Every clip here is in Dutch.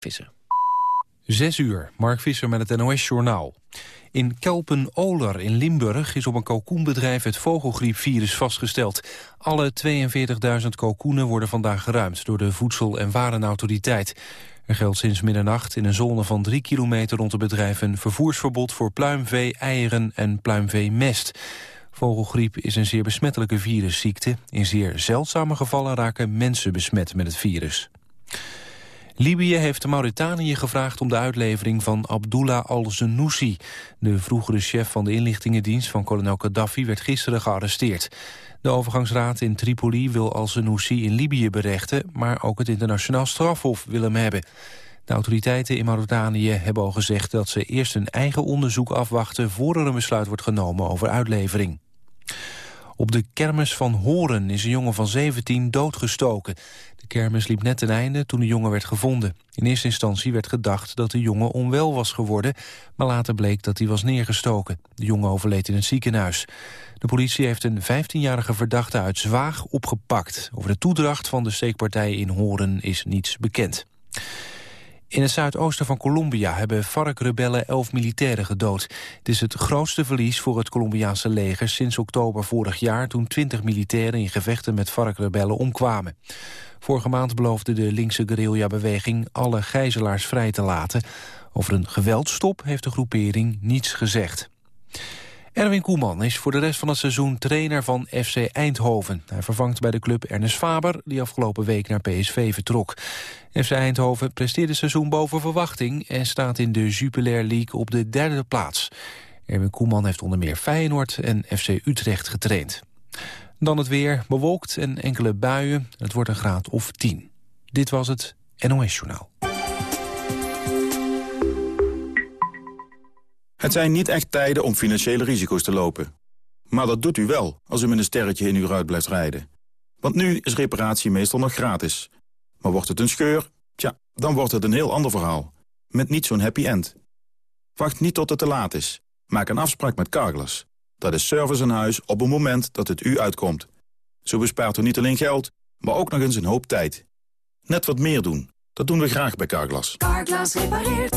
Visser. Zes uur, Mark Visser met het NOS-journaal. In Kelpen-Oler in Limburg is op een kalkoenbedrijf het vogelgriepvirus vastgesteld. Alle 42.000 kalkoenen worden vandaag geruimd door de Voedsel- en Warenautoriteit. Er geldt sinds middernacht in een zone van drie kilometer rond het bedrijf... een vervoersverbod voor pluimvee, eieren en pluimveemest. Vogelgriep is een zeer besmettelijke virusziekte. In zeer zeldzame gevallen raken mensen besmet met het virus. Libië heeft Mauritanië gevraagd om de uitlevering van Abdullah al-Zenoussi. De vroegere chef van de inlichtingendienst van kolonel Gaddafi werd gisteren gearresteerd. De overgangsraad in Tripoli wil al-Zenoussi in Libië berechten... maar ook het internationaal strafhof wil hem hebben. De autoriteiten in Mauritanië hebben al gezegd dat ze eerst een eigen onderzoek afwachten... voor er een besluit wordt genomen over uitlevering. Op de kermis van Horen is een jongen van 17 doodgestoken. De kermis liep net ten einde toen de jongen werd gevonden. In eerste instantie werd gedacht dat de jongen onwel was geworden... maar later bleek dat hij was neergestoken. De jongen overleed in het ziekenhuis. De politie heeft een 15-jarige verdachte uit Zwaag opgepakt. Over de toedracht van de steekpartij in Horen is niets bekend. In het zuidoosten van Colombia hebben FARC-rebellen elf militairen gedood. Het is het grootste verlies voor het Colombiaanse leger sinds oktober vorig jaar... toen twintig militairen in gevechten met FARC-rebellen omkwamen. Vorige maand beloofde de linkse guerrilla-beweging alle gijzelaars vrij te laten. Over een geweldstop heeft de groepering niets gezegd. Erwin Koeman is voor de rest van het seizoen trainer van FC Eindhoven. Hij vervangt bij de club Ernest Faber, die afgelopen week naar PSV vertrok. FC Eindhoven presteert het seizoen boven verwachting... en staat in de Jupiler League op de derde plaats. Erwin Koeman heeft onder meer Feyenoord en FC Utrecht getraind. Dan het weer, bewolkt en enkele buien. Het wordt een graad of 10. Dit was het NOS Journaal. Het zijn niet echt tijden om financiële risico's te lopen. Maar dat doet u wel als u met een sterretje in uw ruit blijft rijden. Want nu is reparatie meestal nog gratis. Maar wordt het een scheur? Tja, dan wordt het een heel ander verhaal. Met niet zo'n happy end. Wacht niet tot het te laat is. Maak een afspraak met Carglass. Dat is service aan huis op het moment dat het u uitkomt. Zo bespaart u niet alleen geld, maar ook nog eens een hoop tijd. Net wat meer doen. Dat doen we graag bij Carglass. Carglass repareert.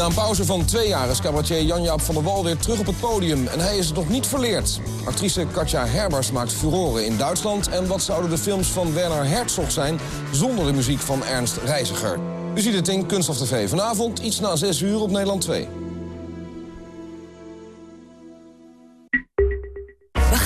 Na een pauze van twee jaar is cabaretier Jan-Jaap van der Wal weer terug op het podium. En hij is het nog niet verleerd. Actrice Katja Herbers maakt furoren in Duitsland. En wat zouden de films van Werner Herzog zijn zonder de muziek van Ernst Reiziger? U ziet het in Kunststof TV vanavond, iets na 6 uur op Nederland 2.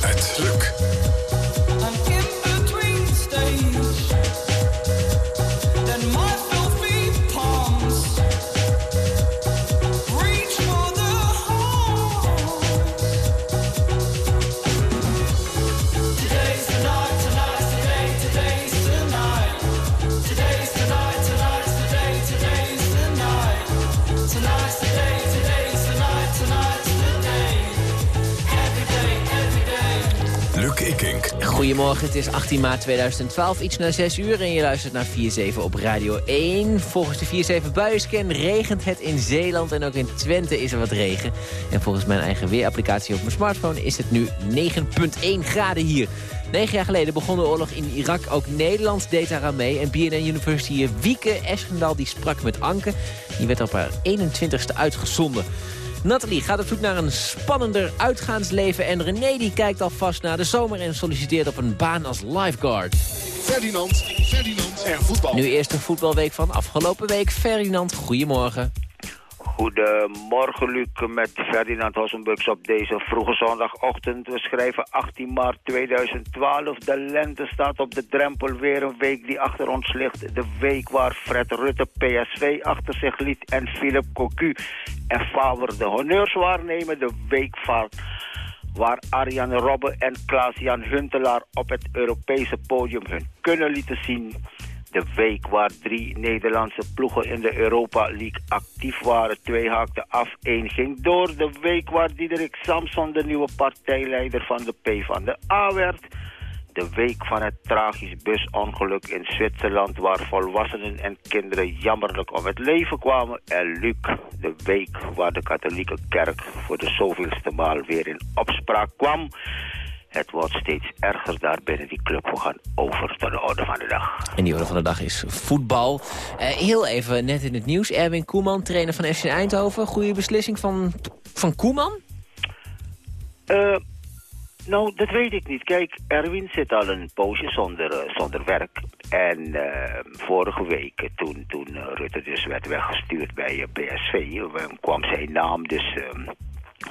Het lukt. Goedemorgen, het is 18 maart 2012, iets na 6 uur en je luistert naar 4-7 op Radio 1. Volgens de 4-7 buienscan regent het in Zeeland en ook in Twente is er wat regen. En volgens mijn eigen weerapplicatie op mijn smartphone is het nu 9,1 graden hier. Negen jaar geleden begon de oorlog in Irak. Ook Nederland deed daaraan mee. En BNN University Wieke Eschendal die sprak met Anke. Die werd op haar 21ste uitgezonden. Nathalie gaat op zoek naar een spannender uitgaansleven. En René die kijkt alvast naar de zomer en solliciteert op een baan als lifeguard. Ferdinand, Ferdinand en voetbal. Nu eerst een voetbalweek van afgelopen week. Ferdinand, goedemorgen. Goedemorgen, Luc, met Ferdinand Hossenbux op deze vroege zondagochtend. We schrijven 18 maart 2012. De lente staat op de drempel. Weer een week die achter ons ligt. De week waar Fred Rutte PSV achter zich liet en Philip Cocu en Faber de honneurs waarnemen. De week waar Arjan Robben en Klaas-Jan Huntelaar op het Europese podium hun kunnen lieten zien. De week waar drie Nederlandse ploegen in de Europa League actief waren. Twee haakten af, één ging door. De week waar Diederik Samson de nieuwe partijleider van de P van de A werd. De week van het tragisch busongeluk in Zwitserland... waar volwassenen en kinderen jammerlijk om het leven kwamen. En Luc, de week waar de katholieke kerk voor de zoveelste maal weer in opspraak kwam... Het wordt steeds erger daar binnen die club. We gaan over tot de orde van de dag. En die orde van de dag is voetbal. Eh, heel even net in het nieuws. Erwin Koeman, trainer van FC Eindhoven. Goede beslissing van, van Koeman? Uh, nou, dat weet ik niet. Kijk, Erwin zit al een poosje zonder, uh, zonder werk. En uh, vorige week, toen, toen Rutte dus werd weggestuurd bij PSV... kwam zijn naam dus ehm,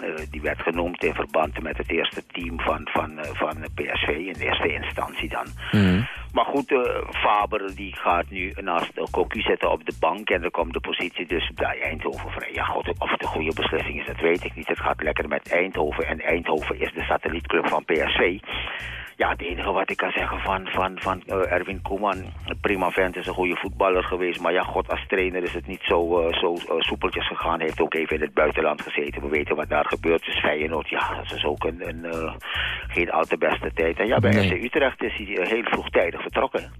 uh, die werd genoemd in verband met het eerste team van, van, uh, van PSV in eerste instantie dan. Mm. Maar goed, uh, Faber die gaat nu naast Cocu zitten op de bank en dan komt de positie dus bij Eindhoven vrij. Ja god, of het een goede beslissing is, dat weet ik niet. Het gaat lekker met Eindhoven en Eindhoven is de satellietclub van PSV. Ja, het enige wat ik kan zeggen van, van, van uh, Erwin Koeman, prima vent, is een goede voetballer geweest. Maar ja, god, als trainer is het niet zo, uh, zo uh, soepeltjes gegaan. Hij heeft ook even in het buitenland gezeten. We weten wat daar gebeurd is. Feyenoord, ja, dat is ook een, een geen al te beste tijd. En ja, bij Nee. FC Utrecht is hij heel vroegtijdig vertrokken.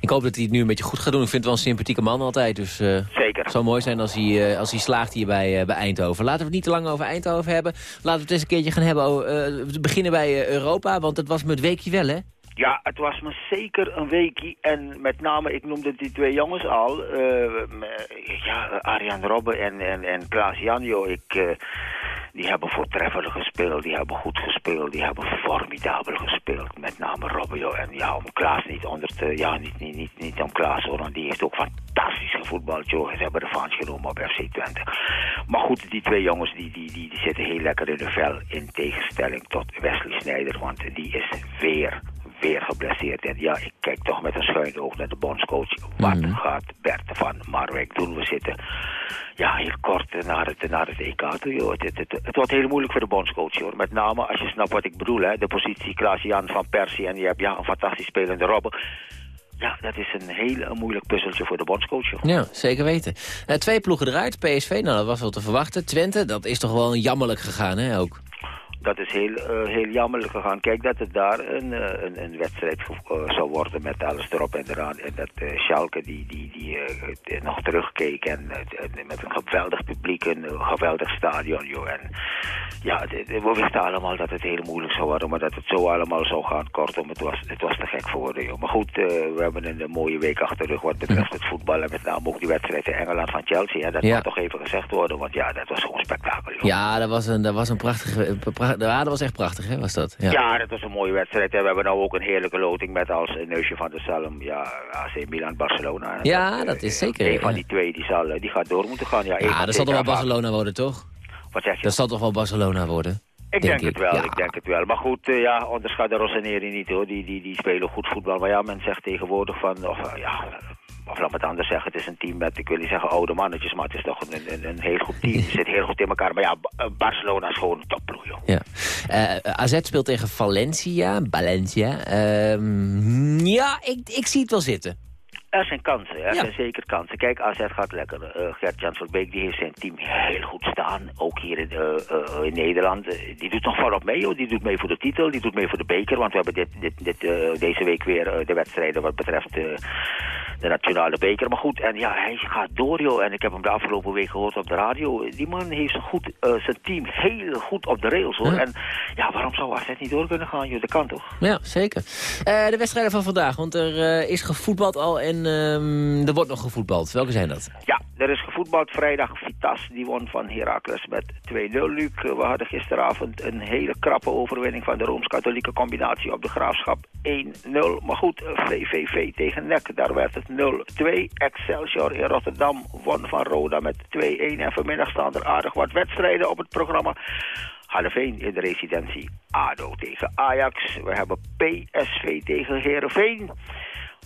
Ik hoop dat hij het nu een beetje goed gaat doen. Ik vind het wel een sympathieke man altijd. Dus eh, Zeker. het zou mooi zijn als hij, eh, als hij slaagt hier bij, eh, bij Eindhoven. Laten we het niet te lang over Eindhoven hebben. Laten we het eens een keertje gaan hebben. We beginnen bij Europa, want het was me het weekje wel, hè? Ja, het was me zeker een weekie. En met name, ik noemde die twee jongens al. ja, Arjan Robben en, en, en Klaas Janjo. Ik, die hebben voortreffelijk gespeeld. Die hebben goed gespeeld. Die hebben formidabel gespeeld. Met name Robben. joh. En ja, om Klaas niet onder te... Ja, niet, niet, niet, niet om Klaas hoor. Want die heeft ook fantastisch gevoetbald. Joh. Hebben de vaans genomen op FC Twente. Maar goed, die twee jongens die, die, die, die zitten heel lekker in de vel. In tegenstelling tot Wesley Sneijder. Want die is weer weer geblesseerd. En ja, ik kijk toch met een schuin oog naar de bondscoach. Wat gaat Bert van Marwijk doen? We zitten ja, heel kort naar het, naar het EK toe. Joh. Het, het, het, het wordt heel moeilijk voor de bondscoach. Hoor. Met name als je snapt wat ik bedoel. Hè. De positie Klaas-Jan van Persie en je hebt ja, een fantastisch spelende Robben. Ja, dat is een heel moeilijk puzzeltje voor de bondscoach. Ja, zeker weten. Eh, twee ploegen eruit. PSV, nou dat was wel te verwachten. Twente, dat is toch wel jammerlijk gegaan, hè, ook? Dat is heel, uh, heel jammerlijk gegaan. Kijk, dat het daar een, uh, een, een wedstrijd uh, zou worden met alles erop en eraan. En dat Schalke die, die, die nog terugkeek en met een geweldig publiek, een geweldig stadion. Joh. En ja, we wisten allemaal dat het heel moeilijk zou worden, maar dat het zo allemaal zou gaan. Kortom, het was, het was te gek voor woorden. Joh. Maar goed, we hebben een, mooie week achter de rug wat betreft het voetbal. En met name ook die wedstrijd in Engeland van Chelsea. Hè. Dat ja. moet toch even gezegd worden, want ja, dat was gewoon spektakel. Joh. Ja, dat was een, dat was een prachtige... prachtige ja, dat was echt prachtig, hè, was dat? Ja. ja, dat was een mooie wedstrijd. We hebben nou ook een heerlijke loting met als neusje van de Salm, ja, AC Milan, Barcelona. Ja, dat, dat is zeker. Een van die twee, die, zal, die gaat door moeten gaan. Ja, ja dat zal toch wel Barcelona worden, toch? Wat zeg je? Dat zal toch wel Barcelona worden? Ik denk, denk het wel, ja. ik denk het wel. Maar goed, uh, ja, onderschat de Rossoneri niet hoor. Die, die, die spelen goed voetbal. Maar ja, men zegt tegenwoordig van, of, uh, ja, of laat me het anders zeggen, het is een team met, ik wil niet zeggen oude mannetjes, maar het is toch een, een, een heel goed team. Het zit heel goed in elkaar. Maar ja, Barcelona is gewoon een topploeg, joh. Ja. Uh, AZ speelt tegen Valencia, Valencia. Uh, ja, ik, ik zie het wel zitten. Er zijn kansen, er ja. zijn zeker kansen. Kijk, AZ gaat lekker. Uh, Gert-Jan Verbeek die heeft zijn team heel goed staan. Ook hier in, uh, uh, in Nederland. die doet nog volop mee, hoor. Die doet mee voor de titel, die doet mee voor de beker. Want we hebben dit, dit, dit, deze week weer de wedstrijden wat betreft de nationale beker. Maar goed, en ja, hij gaat door, joh. En ik heb hem de afgelopen week gehoord op de radio. Die man heeft goed, zijn team heel goed op de rails, hoor. Ja. En ja, waarom zou AZ niet door kunnen gaan, joh? Dat kan toch? Ja, zeker. de wedstrijden van vandaag, want er is gevoetbald al en um, er wordt nog gevoetbald. Welke zijn dat? Ja, er is gevoetbald vrijdag. Vitas die won van Heracles met 2-0. Luc, we hadden gisteravond een hele krappe overwinning van de Rooms-Katholieke combinatie op de Graafschap 1-0. Maar goed, VVV tegen NEC, daar werd het 0-2. Excelsior in Rotterdam won van Roda met 2-1. En vanmiddag staan er aardig wat wedstrijden op het programma. Halleveen in de residentie ADO tegen Ajax. We hebben PSV tegen Heerenveen.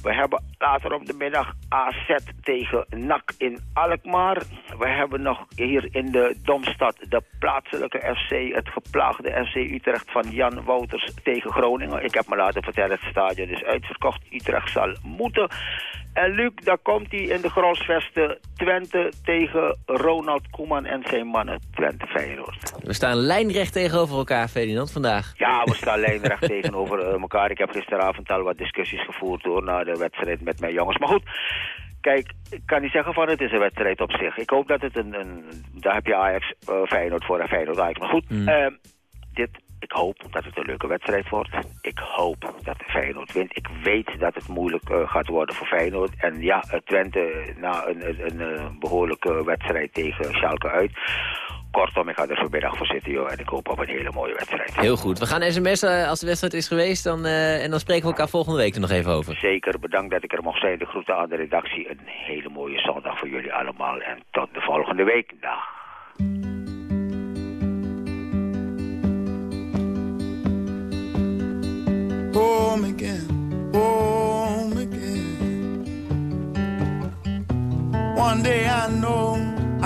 We hebben later op de middag AZ tegen NAC in Alkmaar. We hebben nog hier in de Domstad de plaatselijke FC, het geplaagde FC Utrecht van Jan Wouters tegen Groningen. Ik heb me laten vertellen, het stadion is uitverkocht. Utrecht zal moeten. En Luc, daar komt hij in de Grosvesten Twente tegen Ronald Koeman en zijn mannen Twente Feyenoord. We staan lijnrecht tegenover elkaar, Ferdinand, vandaag. Ja, we staan lijnrecht tegenover eh, elkaar. Ik heb gisteravond al wat discussies gevoerd door na de wedstrijd met mijn jongens. Maar goed, kijk, ik kan niet zeggen van het is een wedstrijd op zich. Ik hoop dat het een, een daar heb je Ajax, uh, Feyenoord voor en Feyenoord Ajax. Maar goed, Mm. eh, dit, ik hoop dat het een leuke wedstrijd wordt. Ik hoop dat Feyenoord wint. Ik weet dat het moeilijk eh, gaat worden voor Feyenoord. En ja, eh, Twente na een, een, een, eh, behoorlijke wedstrijd tegen Schalke uit. Kortom, ik ga er vanmiddag voor zitten, joh. En ik hoop op een hele mooie wedstrijd. Heel goed. We gaan sms'en als de wedstrijd is geweest. Dan, en dan spreken we elkaar volgende week er nog even over. Zeker, bedankt dat ik er mocht zijn. De groeten aan de redactie. Een hele mooie zondag voor jullie allemaal. En tot de volgende week. Dag.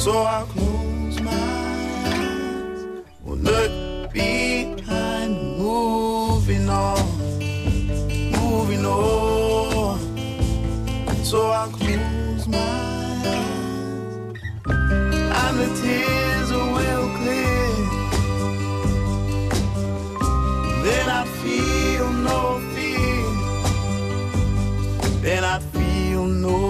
So I'll close my eyes Will look behind Moving on? Moving on. So I'll close my eyes And the tears will clear then I feel no fear. Then I feel no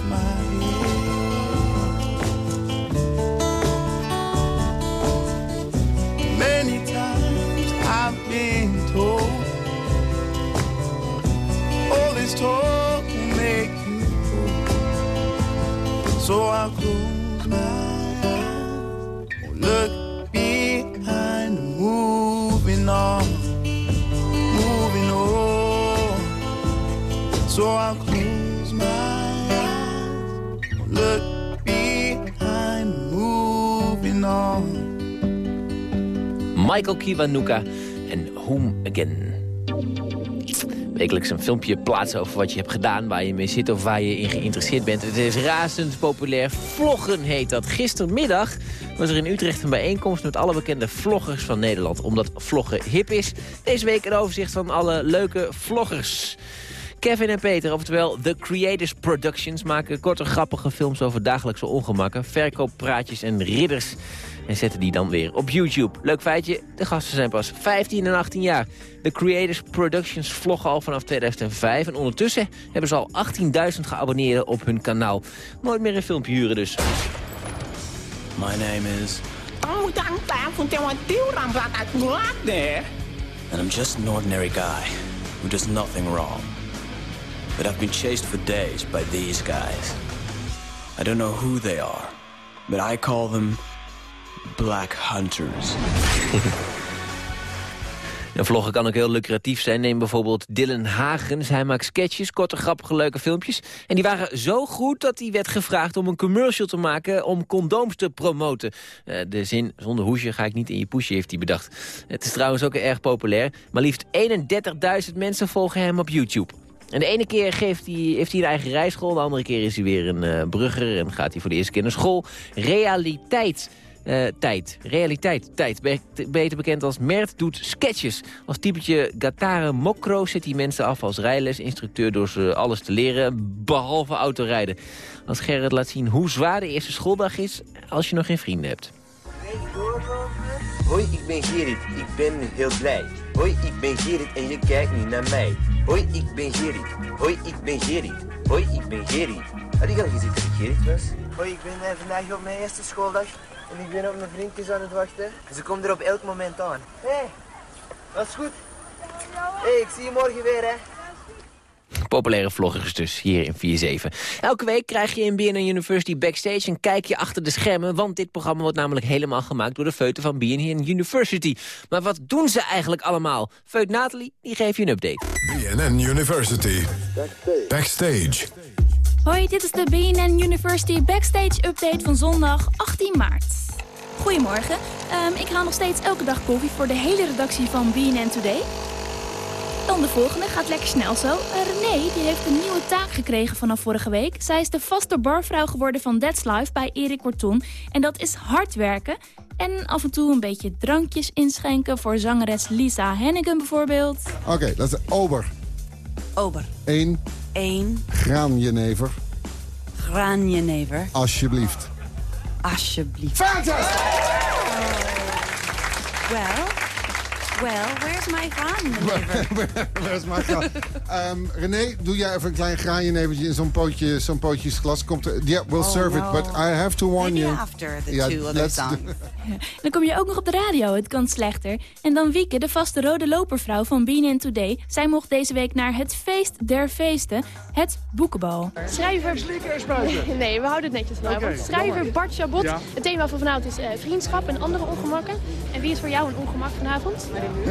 Michael Kiwanuka en Home Again. wekelijks een filmpje plaatsen over wat je hebt gedaan... waar je mee zit of waar je in geïnteresseerd bent. Het is razend populair. Vloggen heet dat. Gistermiddag was er in Utrecht een bijeenkomst... met alle bekende vloggers van Nederland. Omdat vloggen hip is. Deze week een overzicht van alle leuke vloggers. Kevin en Peter, oftewel The Creators Productions... maken korte grappige films over dagelijkse ongemakken... verkooppraatjes en ridders... En zetten die dan weer op YouTube. Leuk feitje, de gasten zijn pas 15 en 18 jaar. The Creators Productions vloggen al vanaf 2005. En ondertussen hebben ze al 18.000 geabonneerden op hun kanaal. Nooit meer een filmpje huren dus. My name is... And I'm just an ordinary guy who does nothing wrong. But I've been chased for days by these guys. I don't know who they are, but I call them Black Hunters. Een vloggen kan ook heel lucratief zijn. Neem bijvoorbeeld Dylan Hagens. Hij maakt sketches, korte, grappige, leuke filmpjes. En die waren zo goed dat hij werd gevraagd om een commercial te maken... om condooms te promoten. Uh, de zin, zonder hoesje ga ik niet in je poesje, heeft hij bedacht. Het is trouwens ook erg populair. Maar liefst 31.000 mensen volgen hem op YouTube. En de ene keer geeft hij, heeft hij een eigen rijschool. De andere keer is hij weer een uh, brugger en gaat hij voor de eerste keer naar school. Realiteit uh, tijd. Realiteit, tijd. Beter bekend als Mert doet sketches. Als typetje Gatare Mokro zet hij mensen af als rijlesinstructeur... door ze alles te leren, behalve autorijden. Als Gerrit laat zien hoe zwaar de eerste schooldag is... als je nog geen vrienden hebt. Hoi, ik ben Gerrit. Ik ben heel blij. Hoi, ik ben Gerrit en je kijkt niet naar mij. Hoi, ik ben Gerrit. Hoi, ik ben Gerrit. Hoi, ik ben Gerrit. Had ik al gezien dat ik was? Hoi, ik ben uh, vandaag op mijn eerste schooldag. En ik ben op mijn vriendjes aan het wachten. Ze komen er op elk moment aan. Hé, hey, dat is goed. Hé, ik zie je morgen weer, hè. Populaire vloggers dus, hier in 4-7. Elke week krijg je in BNN University Backstage een kijkje achter de schermen... want dit programma wordt namelijk helemaal gemaakt door de feuten van BNN University. Maar wat doen ze eigenlijk allemaal? Feut Nathalie, die geeft je een update. BNN University Backstage. Hoi, dit is de BNN University Backstage Update van zondag 18 maart. Goedemorgen, um, ik haal nog steeds elke dag koffie voor de hele redactie van BNN Today. Dan de volgende, gaat lekker snel zo. Uh, René die heeft een nieuwe taak gekregen vanaf vorige week. Zij is de vaste barvrouw geworden van That's Life bij Erik Korton. En dat is hard werken. En af en toe een beetje drankjes inschenken voor zangeres Lisa Hennigan bijvoorbeeld. Oké, okay, dat is ober. Ober. Eén. Eén. Graanjenever. Graanjenever. Alsjeblieft. Alsjeblieft. Fantastisch! Well, well, where's my graanjenever? where's my graan? Um, René, doe jij even een klein graanjenevertje in zo'n pootje, zo'n pootjes glas. Komt er, yeah, we'll oh, serve no. it, but I have to warn Maybe you. after the Ja, two other songs. Dan kom je ook nog op de radio, het kan slechter. En dan Wieke, de vaste rode lopervrouw van BNN Today. Zij mocht deze week naar het feest der feesten, het boekenbal. Schrijver... Nee, we houden het netjes vanavond. Oké, Schrijver. Bart Chabot. Ja. Het thema van vanavond is eh, vriendschap en andere ongemakken. En wie is voor jou een ongemak vanavond?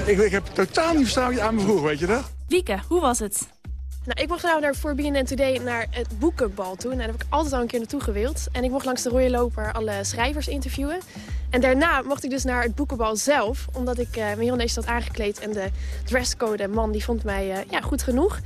Ik, ik heb totaal niet verstaan je aan me vroeg, weet je dat? Wieke, hoe was het? Nou, ik mocht vanavond naar, voor BNN Today naar het boekenbal toe. En daar heb ik altijd al een keer naartoe gewild. En ik mocht langs de rode loper alle schrijvers interviewen. En daarna mocht ik dus naar het boekenbal zelf. Omdat ik eh, me heel netjes had aangekleed. En de dresscode man die vond mij eh, ja, goed genoeg.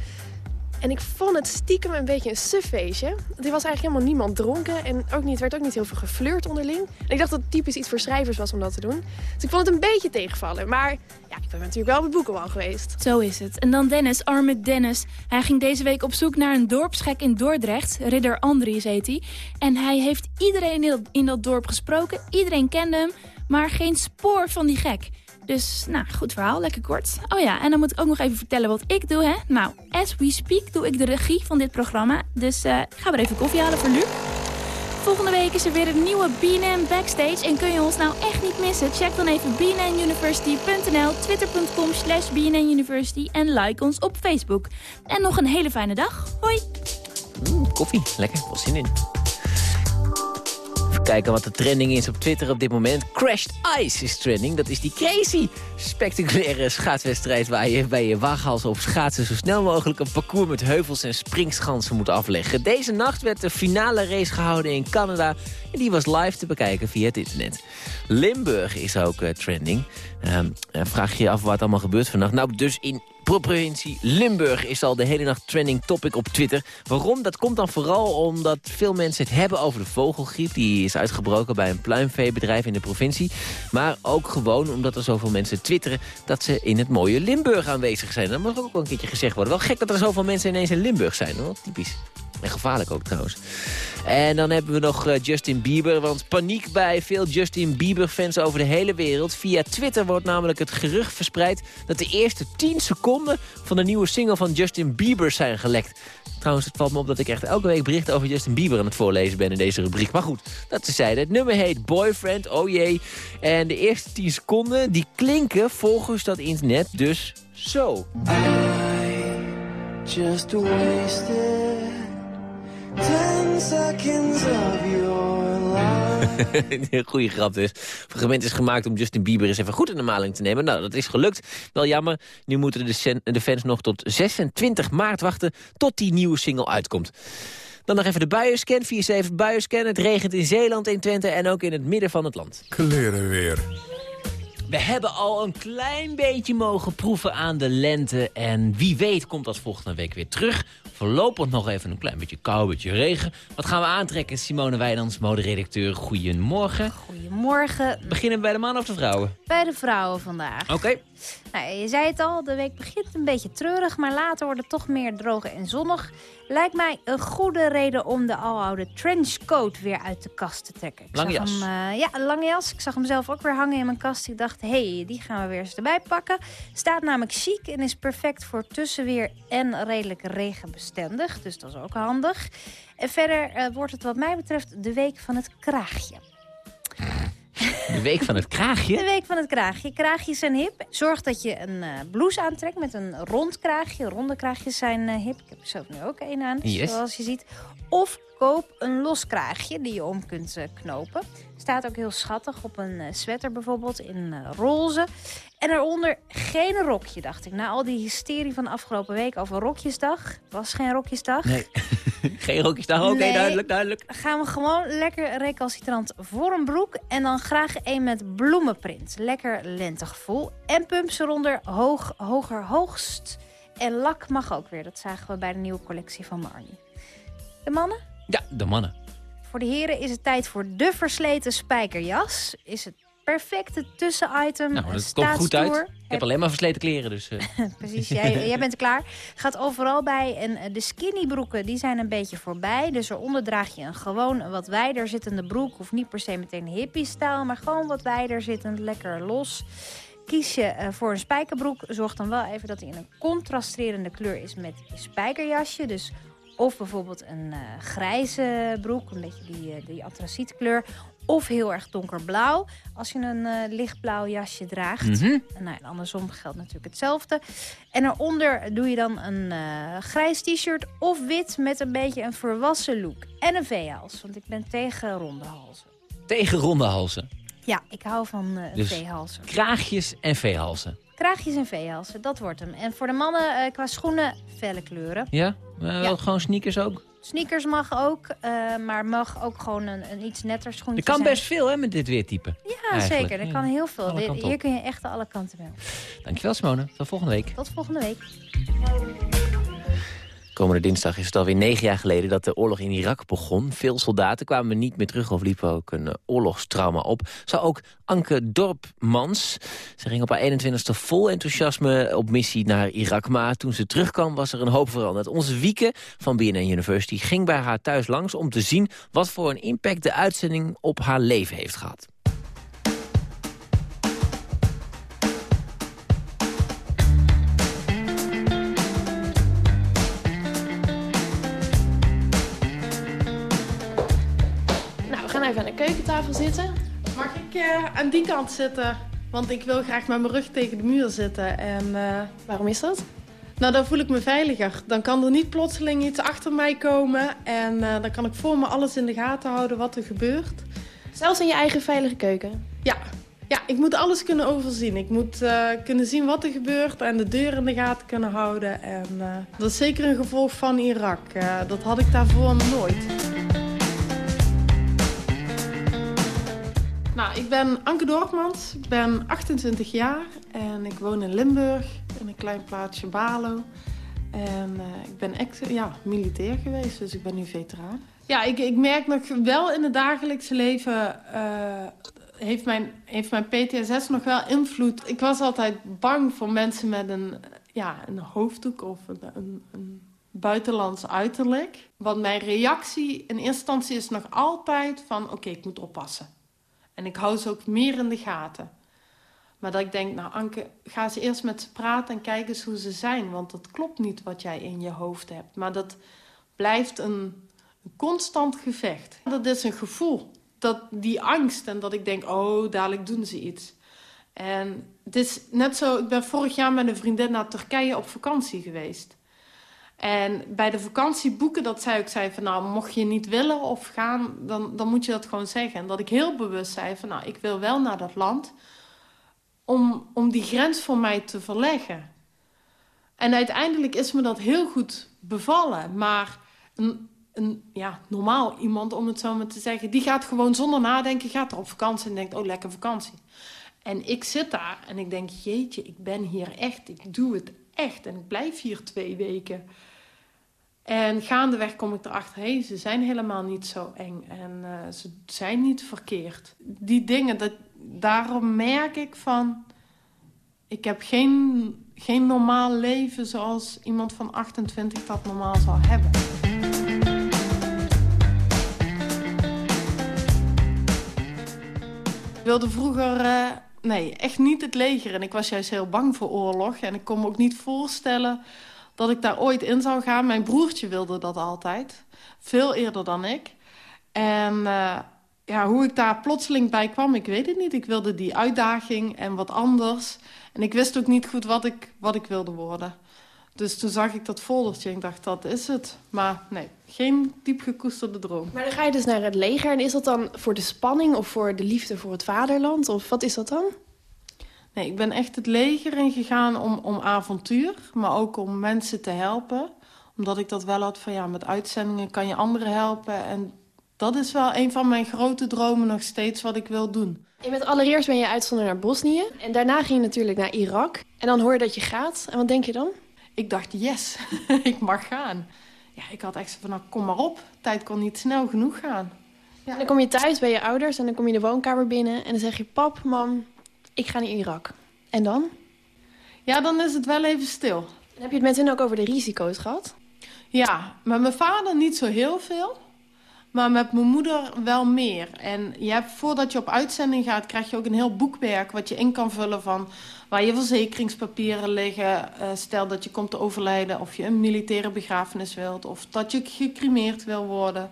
En ik vond het stiekem een beetje een suffeestje. Er was eigenlijk helemaal niemand dronken. En ook niet, werd ook niet heel veel geflirt onderling. En ik dacht dat het typisch iets voor schrijvers was om dat te doen. Dus ik vond het een beetje tegenvallen. Maar ja, ik ben natuurlijk wel op het geweest. Zo is het. En dan Dennis, arme Dennis. Hij ging deze week op zoek naar een dorpsgek in Dordrecht. Ridder Andries heet hij. En hij heeft iedereen in dat dorp gesproken. Iedereen kende hem, maar geen spoor van die gek. Dus, nou, goed verhaal, lekker kort. Oh ja, en dan moet ik ook nog even vertellen wat ik doe, hè. Nou, as we speak doe ik de regie van dit programma. Dus eh, ik ga weer even koffie halen voor Luc. Volgende week is er weer een nieuwe BNN Backstage. En kun je ons nou echt niet missen? Check dan even bnnuniversity.nl, twitter.com slash bnnuniversity en like ons op Facebook. En nog een hele fijne dag. Hoi! Koffie, lekker, wel zin in. Even kijken wat de trending is op Twitter op dit moment. Crashed Ice is trending. Dat is die crazy spectaculaire schaatswedstrijd... waar je bij je waaghals op schaatsen zo snel mogelijk... een parcours met heuvels en springschansen moet afleggen. Deze nacht werd de finale race gehouden in Canada. Die was live te bekijken via het internet. Limburg is ook eh, trending. Ehm, eh, vraag je je af wat allemaal gebeurt vannacht. Nou, dus in provincie Limburg is al de hele nacht trending topic op Twitter. Waarom? Dat komt dan vooral omdat veel mensen het hebben over de vogelgriep. Die is uitgebroken bij een pluimveebedrijf in de provincie. Maar ook gewoon omdat er zoveel mensen twitteren... dat ze in het mooie Limburg aanwezig zijn. Dat mag ook wel een keertje gezegd worden. Wel gek dat er zoveel mensen ineens in Limburg zijn. Typisch. En gevaarlijk ook trouwens. En dan hebben we nog eh, Justin Bieber. Want paniek bij veel Justin Bieber-fans over de hele wereld. Via Twitter wordt namelijk het gerucht verspreid... dat de eerste 10 seconden van de nieuwe single van Justin Bieber zijn gelekt. Trouwens, het valt me op dat ik echt elke week berichten over Justin Bieber aan het voorlezen ben in deze rubriek. Maar goed, dat ze zeiden. Het nummer heet Boyfriend, oh jee. En de eerste 10 seconden, die klinken volgens dat internet dus zo. Just wasted 10 seconds of your. Goeie grap dus. Het fragment is gemaakt om Justin Bieber eens even goed in de maling te nemen. Nou, dat is gelukt. Wel jammer. Nu moeten de, fans nog tot 26 maart wachten... tot die nieuwe single uitkomt. Dan nog even de buienscan. 4-7 buienscan. Het regent in Zeeland, in Twente en ook in het midden van het land. Kleren weer. We hebben al een klein beetje mogen proeven aan de lente. En wie weet komt dat volgende week weer terug. Voorlopig nog even een klein beetje kou, beetje regen. Wat gaan we aantrekken? Simone Wijnands, moderedacteur. Goedemorgen. Goedemorgen. Beginnen we bij de mannen of de vrouwen? Bij de vrouwen vandaag. Oké. Nou, je zei het al, de week begint een beetje treurig, maar later wordt het toch meer droog en zonnig. Lijkt mij een goede reden om de aloude trenchcoat weer uit de kast te trekken. Ik Lange zag jas. Hem, eh, ja, een lange jas. Ik zag hem zelf ook weer hangen in mijn kast. Ik dacht, hé, hey, die gaan we weer eens erbij pakken. Staat namelijk chic en is perfect voor tussenweer en redelijk regenbestendig. Dus dat is ook handig. En verder eh, wordt het wat mij betreft de week van het kraagje. De week van het kraagje. De week van het kraagje. Kraagjes zijn hip. Zorg dat je een eh, blouse aantrekt met een rond kraagje. Ronde kraagjes zijn eh, hip. Ik heb er zelf nu ook een aan, Yes. zoals je ziet. Of koop een los kraagje die je om kunt eh, knopen. Staat ook heel schattig op een eh, sweater bijvoorbeeld in eh, roze. En daaronder geen rokje, dacht ik. Na al die hysterie van de afgelopen week over rokjesdag. Het was geen rokjesdag. Nee. Geen rokjesdag. Oké, Nee. duidelijk, duidelijk. Gaan we gewoon lekker recalcitrant voor een broek. En dan graag een met bloemenprint. Lekker lentegevoel. En pumps eronder hoog, hoger, hoogst. En lak mag ook weer. Dat zagen we bij de nieuwe collectie van Marnie. De mannen? Ja, de mannen. Voor de heren is het tijd voor de versleten spijkerjas. Is het perfecte tussenitem. Nou, dat komt goed uit. Ik heb alleen maar versleten kleren, dus... eh. Precies, jij, jij bent er klaar. Gaat overal bij. En eh, de skinny broeken die zijn een beetje voorbij. Dus eronder draag je een gewoon wat wijder zittende broek. Of niet per se meteen hippie-stijl, maar gewoon wat wijder zittend, lekker los. Kies je eh, voor een spijkerbroek, zorg dan wel even dat hij in een contrasterende kleur is met je spijkerjasje. Dus of bijvoorbeeld een eh, grijze broek, een beetje die, eh, die antracietkleur. Of heel erg donkerblauw, als je een eh, lichtblauw jasje draagt. Mhm. Nou, en andersom geldt natuurlijk hetzelfde. En eronder doe je dan een grijs t-shirt of wit met een beetje een volwassen look. En een V-hals, want ik ben tegen ronde halzen. Tegen ronde halsen. Ja, ik hou van eh Dus V-halsen. kraagjes en veehalsen. Kraagjes en V-halsen, dat wordt hem. En voor de mannen eh, qua schoenen, felle kleuren. Ja? Eh, Ja. Gewoon sneakers ook? Sneakers mag ook, eh, maar mag ook gewoon een, een iets netter schoentje Er kan zijn. best veel hè, met dit weertype. Ja, eigenlijk. zeker. Er Ja. kan heel veel. Hier kun je echt alle kanten mee. Dankjewel Simone. Tot volgende week. Tot volgende week. Komende dinsdag is het alweer negen jaar geleden dat de oorlog in Irak begon. Veel soldaten kwamen niet meer terug of liepen ook een oorlogstrauma op. Zo ook Anke Dorpmans. Ze ging op haar 21ste vol enthousiasme op missie naar Irak. Maar toen ze terugkwam was er een hoop veranderd. Onze Wieke van BNN University ging bij haar thuis langs... om te zien wat voor een impact de uitzending op haar leven heeft gehad. Even aan de keukentafel zitten. Mag ik eh, aan die kant zitten? Want ik wil graag met mijn rug tegen de muur zitten. En, eh, Waarom is dat? Nou, dan voel ik me veiliger. Dan kan er niet plotseling iets achter mij komen. En eh, dan kan ik voor me alles in de gaten houden wat er gebeurt. Zelfs in je eigen veilige keuken? Ja, ja ik moet alles kunnen overzien. Ik moet kunnen zien wat er gebeurt en de deur in de gaten kunnen houden. En dat is zeker een gevolg van Irak. Dat had ik daarvoor nooit. Ik ben Anke Dorfmans. Ik ben 28 jaar en ik woon in Limburg, in een klein plaatsje Balo. En uh, ik ben ex ja, militair geweest, dus ik ben nu veteraan. Ja, ik, ik merk nog wel in het dagelijkse leven... Uh, heeft, mijn, heeft mijn PTSS nog wel invloed. Ik was altijd bang voor mensen met een, ja, een hoofddoek of een, een, een buitenlands uiterlijk. Want mijn reactie in eerste instantie is nog altijd van... oké, ik moet oppassen. En ik hou ze ook meer in de gaten. Maar dat ik denk, nou Anke, ga ze eerst met ze praten en kijk eens hoe ze zijn. Want dat klopt niet wat jij in je hoofd hebt. Maar dat blijft een, een constant gevecht. Dat is een gevoel. Dat, die angst en dat ik denk, oh, dadelijk doen ze iets. En het is net zo, ik ben vorig jaar met een vriendin naar Turkije op vakantie geweest. En bij de vakantieboeken, dat zij ook zei van nou, mocht je niet willen of gaan, dan, dan moet je dat gewoon zeggen. En dat ik heel bewust zei van nou, ik wil wel naar dat land om, om die grens voor mij te verleggen. En uiteindelijk is me dat heel goed bevallen. Maar een, een ja, normaal iemand, om het zo maar te zeggen... die gaat gewoon zonder nadenken, gaat er op vakantie en denkt... oh, lekker vakantie. En ik zit daar en ik denk, jeetje, ik ben hier echt. Ik doe het echt en ik blijf hier twee weken. En gaandeweg kom ik erachter, hé, hey, ze zijn helemaal niet zo eng. En uh, ze zijn niet verkeerd. Die dingen, dat, daarom merk ik van... Ik heb geen, geen normaal leven zoals iemand van 28 dat normaal zou hebben. Ik wilde vroeger... Uh, nee, echt niet het leger. En ik was juist heel bang voor oorlog. En ik kon me ook niet voorstellen dat ik daar ooit in zou gaan. Mijn broertje wilde dat altijd. Veel eerder dan ik. En uh, ja, hoe ik daar plotseling bij kwam, ik weet het niet. Ik wilde die uitdaging en wat anders. En ik wist ook niet goed wat ik, wat ik wilde worden. Dus toen zag ik dat foldertje en ik dacht, dat is het. Maar nee, geen diep gekoesterde droom. Maar dan ga je dus naar het leger. En is dat dan voor de spanning of voor de liefde voor het vaderland? Of wat is dat dan? Nee, ik ben echt het leger ingegaan om, om avontuur. Maar ook om mensen te helpen. Omdat ik dat wel had van ja, met uitzendingen kan je anderen helpen. En dat is wel een van mijn grote dromen nog steeds wat ik wil doen. Je bent allereerst ben je uitgezonden naar Bosnië. En daarna ging je natuurlijk naar Irak. En dan hoor je dat je gaat. En wat denk je dan? Ik dacht, yes, ik mag gaan. Ja, ik had echt zo van, nou, kom maar op. Tijd kon niet snel genoeg gaan. Ja. En dan kom je thuis bij je ouders en dan kom je de woonkamer binnen... en dan zeg je, pap, mam, ik ga naar Irak. En dan? Ja, dan is het wel even stil. En heb je het met hen ook over de risico's gehad? Ja, met mijn vader niet zo heel veel. Maar met mijn moeder wel meer. En je hebt, voordat je op uitzending gaat, krijg je ook een heel boekwerk... wat je in kan vullen van waar je verzekeringspapieren liggen. Uh, stel dat je komt te overlijden of je een militaire begrafenis wilt... of dat je gecremeerd wil worden.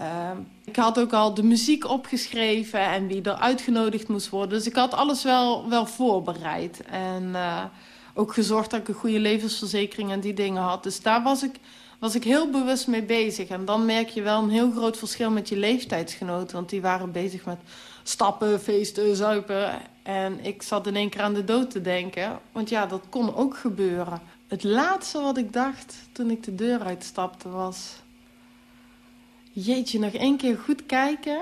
Uh, ik had ook al de muziek opgeschreven en wie er uitgenodigd moest worden. Dus ik had alles wel, wel voorbereid. En uh, ook gezorgd dat ik een goede levensverzekering en die dingen had. Dus daar was ik was ik heel bewust mee bezig. En dan merk je wel een heel groot verschil met je leeftijdsgenoten. Want die waren bezig met stappen, feesten, zuipen. En ik zat in één keer aan de dood te denken. Want ja, dat kon ook gebeuren. Het laatste wat ik dacht toen ik de deur uitstapte was... Jeetje, nog één keer goed kijken.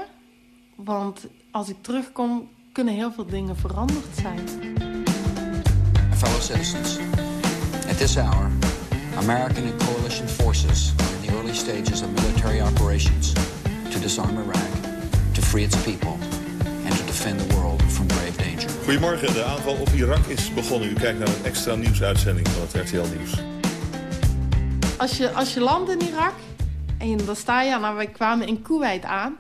Want als ik terugkom, kunnen heel veel dingen veranderd zijn. Fellow citizens, at this hour... American and coalition forces are in the early stages of military operations to disarm Iraq, to free its people, and to defend the world from grave danger. Goedemorgen, de aanval op Irak is begonnen. U kijkt naar een extra nieuwsuitzending van het RTL Nieuws. Als je, als je landt in Irak, en dan sta je, nou, wij kwamen in Kuwait aan...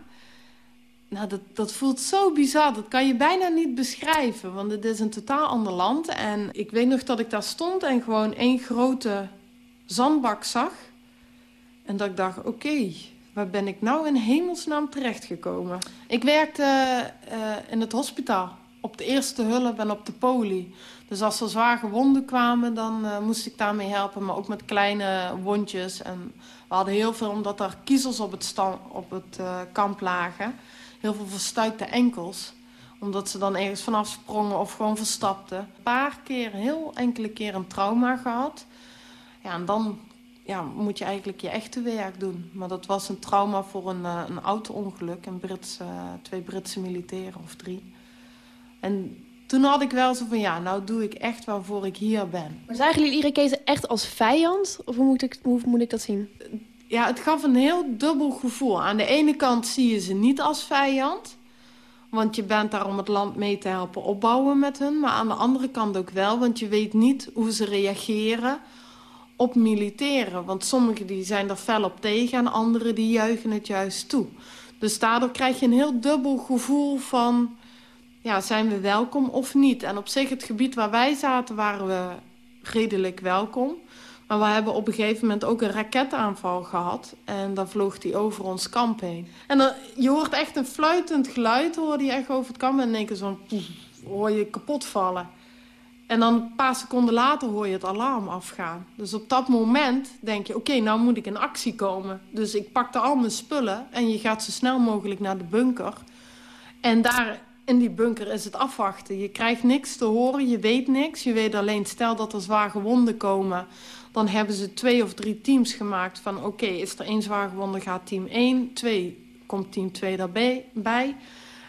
Nou, dat, dat voelt zo bizar. Dat kan je bijna niet beschrijven. Want het is een totaal ander land. En ik weet nog dat ik daar stond en gewoon één grote zandbak zag. En dat ik dacht, oké, waar ben ik nou in hemelsnaam terechtgekomen? Ik werkte uh, in het hospitaal, op de eerste hulp en op de poli. Dus als er zwaar gewonden kwamen, dan uh, moest ik daarmee helpen. Maar ook met kleine wondjes. En we hadden heel veel, omdat er kiezels op het, op het uh, kamp lagen. Heel veel verstuikte enkels omdat ze dan ergens vanaf sprongen of gewoon verstapten. Een paar keer, heel enkele keer een trauma gehad. Ja, en dan ja, moet je eigenlijk je echte werk doen. Maar dat was een trauma voor een, uh, een auto-ongeluk. Een Brits, twee Britse militairen of drie. En toen had ik wel zo van, ja, nou doe ik echt waarvoor ik hier ben. Maar zagen jullie Irakezen echt als vijand? Of hoe moet, ik, hoe moet ik dat zien? Ja, het gaf een heel dubbel gevoel. Aan de ene kant zie je ze niet als vijand. Want je bent daar om het land mee te helpen opbouwen met hun. Maar aan de andere kant ook wel, want je weet niet hoe ze reageren op militairen. Want sommigen die zijn er fel op tegen en anderen die juichen het juist toe. Dus daardoor krijg je een heel dubbel gevoel van... Ja, zijn we welkom of niet? En op zich, het gebied waar wij zaten, waren we redelijk welkom. Maar we hebben op een gegeven moment ook een raketaanval gehad. En dan vloog die over ons kamp heen. En dan, je hoort echt een fluitend geluid, hoorde je echt over het kamp. En in één keer zo'n hoor je kapot vallen. En dan een paar seconden later hoor je het alarm afgaan. Dus op dat moment denk je, oké, nou moet ik in actie komen. Dus ik pakte al mijn spullen en je gaat zo snel mogelijk naar de bunker. En daar in die bunker is het afwachten. Je krijgt niks te horen, je weet niks. Je weet alleen, stel dat er zwaar gewonden komen... dan hebben ze twee of drie teams gemaakt van... oké, is er één zwaar gewonde, gaat team 1. Twee, komt team 2 daarbij. Bij.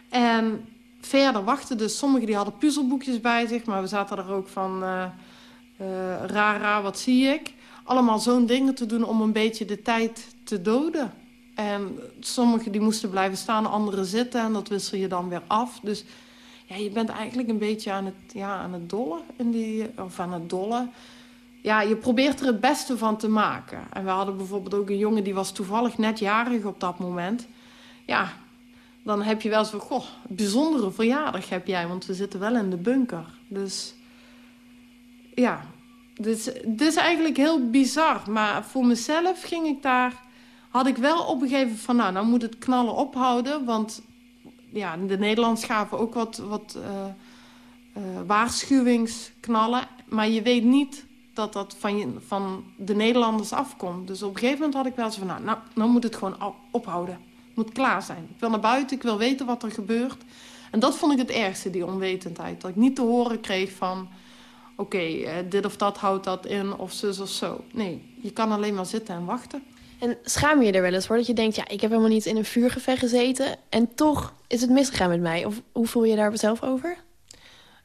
En verder wachten dus. Sommigen die hadden puzzelboekjes bij zich... maar we zaten er ook van... Uh, raar, wat zie ik? Allemaal zo'n dingen te doen om een beetje de tijd te doden. En sommigen die moesten blijven staan, anderen zitten. En dat wissel je dan weer af. Dus ja, je bent eigenlijk een beetje aan het, ja, aan het dollen. In die, of aan het dollen. Ja, je probeert er het beste van te maken. En we hadden bijvoorbeeld ook een jongen die was toevallig net jarig op dat moment. Ja, dan heb je wel zo goh, bijzondere verjaardag heb jij. Want we zitten wel in de bunker. Dus ja, dus, dit is eigenlijk heel bizar. Maar voor mezelf ging ik daar had ik wel opgegeven van... nou, nou moet het knallen ophouden. Want ja, de Nederlanders gaven ook wat, wat uh, uh, waarschuwingsknallen. Maar je weet niet dat dat van, je, van de Nederlanders afkomt. Dus op een gegeven moment had ik wel zo van... nou, nou, moet het gewoon ophouden. Het moet klaar zijn. Ik wil naar buiten, ik wil weten wat er gebeurt. En dat vond ik het ergste, die onwetendheid. Dat ik niet te horen kreeg van... oké, uh, dit of dat houdt dat in, of zus of zo. Nee, je kan alleen maar zitten en wachten. En schaam je er wel eens voor dat je denkt... ja, ik heb helemaal niet in een vuurgevecht gezeten... en toch is het misgegaan met mij? Of hoe voel je daar zelf over?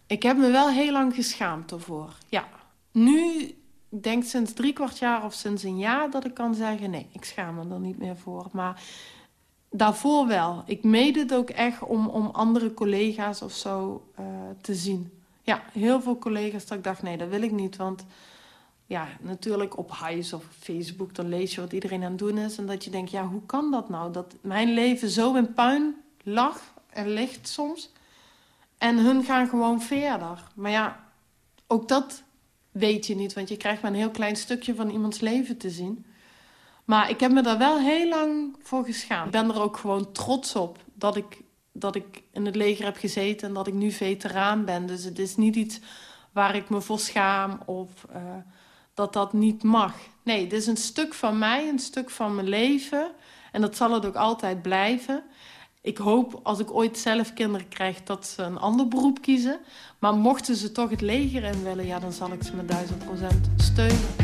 Ik heb me wel heel lang geschaamd ervoor, ja. Nu denk ik sinds drie kwart jaar of sinds een jaar dat ik kan zeggen... nee, ik schaam me er niet meer voor. Maar daarvoor wel. Ik meed het ook echt om, om andere collega's of zo uh, te zien. Ja, heel veel collega's dat ik dacht, nee, dat wil ik niet, want ja, natuurlijk op Highs of Facebook, dan lees je wat iedereen aan het doen is. En dat je denkt, ja, hoe kan dat nou? Dat mijn leven zo in puin lag en ligt soms. En hun gaan gewoon verder. Maar ja, ook dat weet je niet. Want je krijgt maar een heel klein stukje van iemands leven te zien. Maar ik heb me daar wel heel lang voor geschaamd. Ik ben er ook gewoon trots op dat ik, dat ik in het leger heb gezeten... en dat ik nu veteraan ben. Dus het is niet iets waar ik me voor schaam of... Uh, dat dat niet mag. Nee, het is een stuk van mij, een stuk van mijn leven. En dat zal het ook altijd blijven. Ik hoop als ik ooit zelf kinderen krijg dat ze een ander beroep kiezen. Maar mochten ze toch het leger in willen, ja, dan zal ik ze met duizend procent steunen.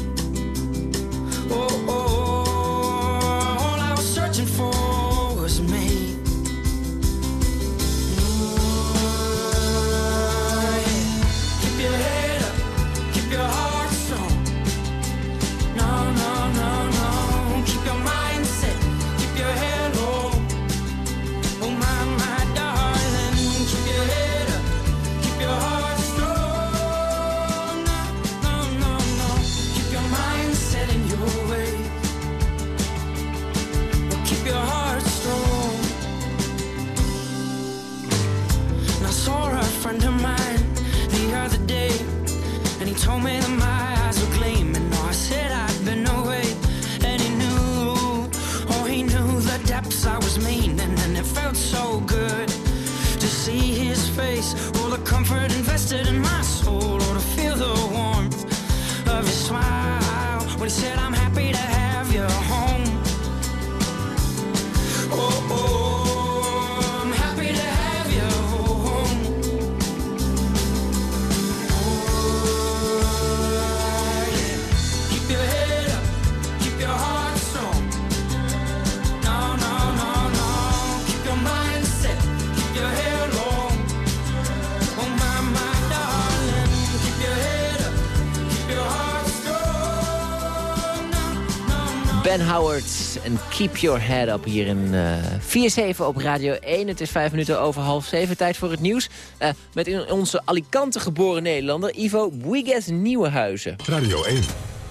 Ben Howard en Keep Your Head Up hier in uh, 4-7 op Radio 1. Het is vijf minuten over half zeven. Tijd voor het nieuws. Uh, met in onze Alicante geboren Nederlander Ivo Buigues Nieuwenhuizen. Radio 1,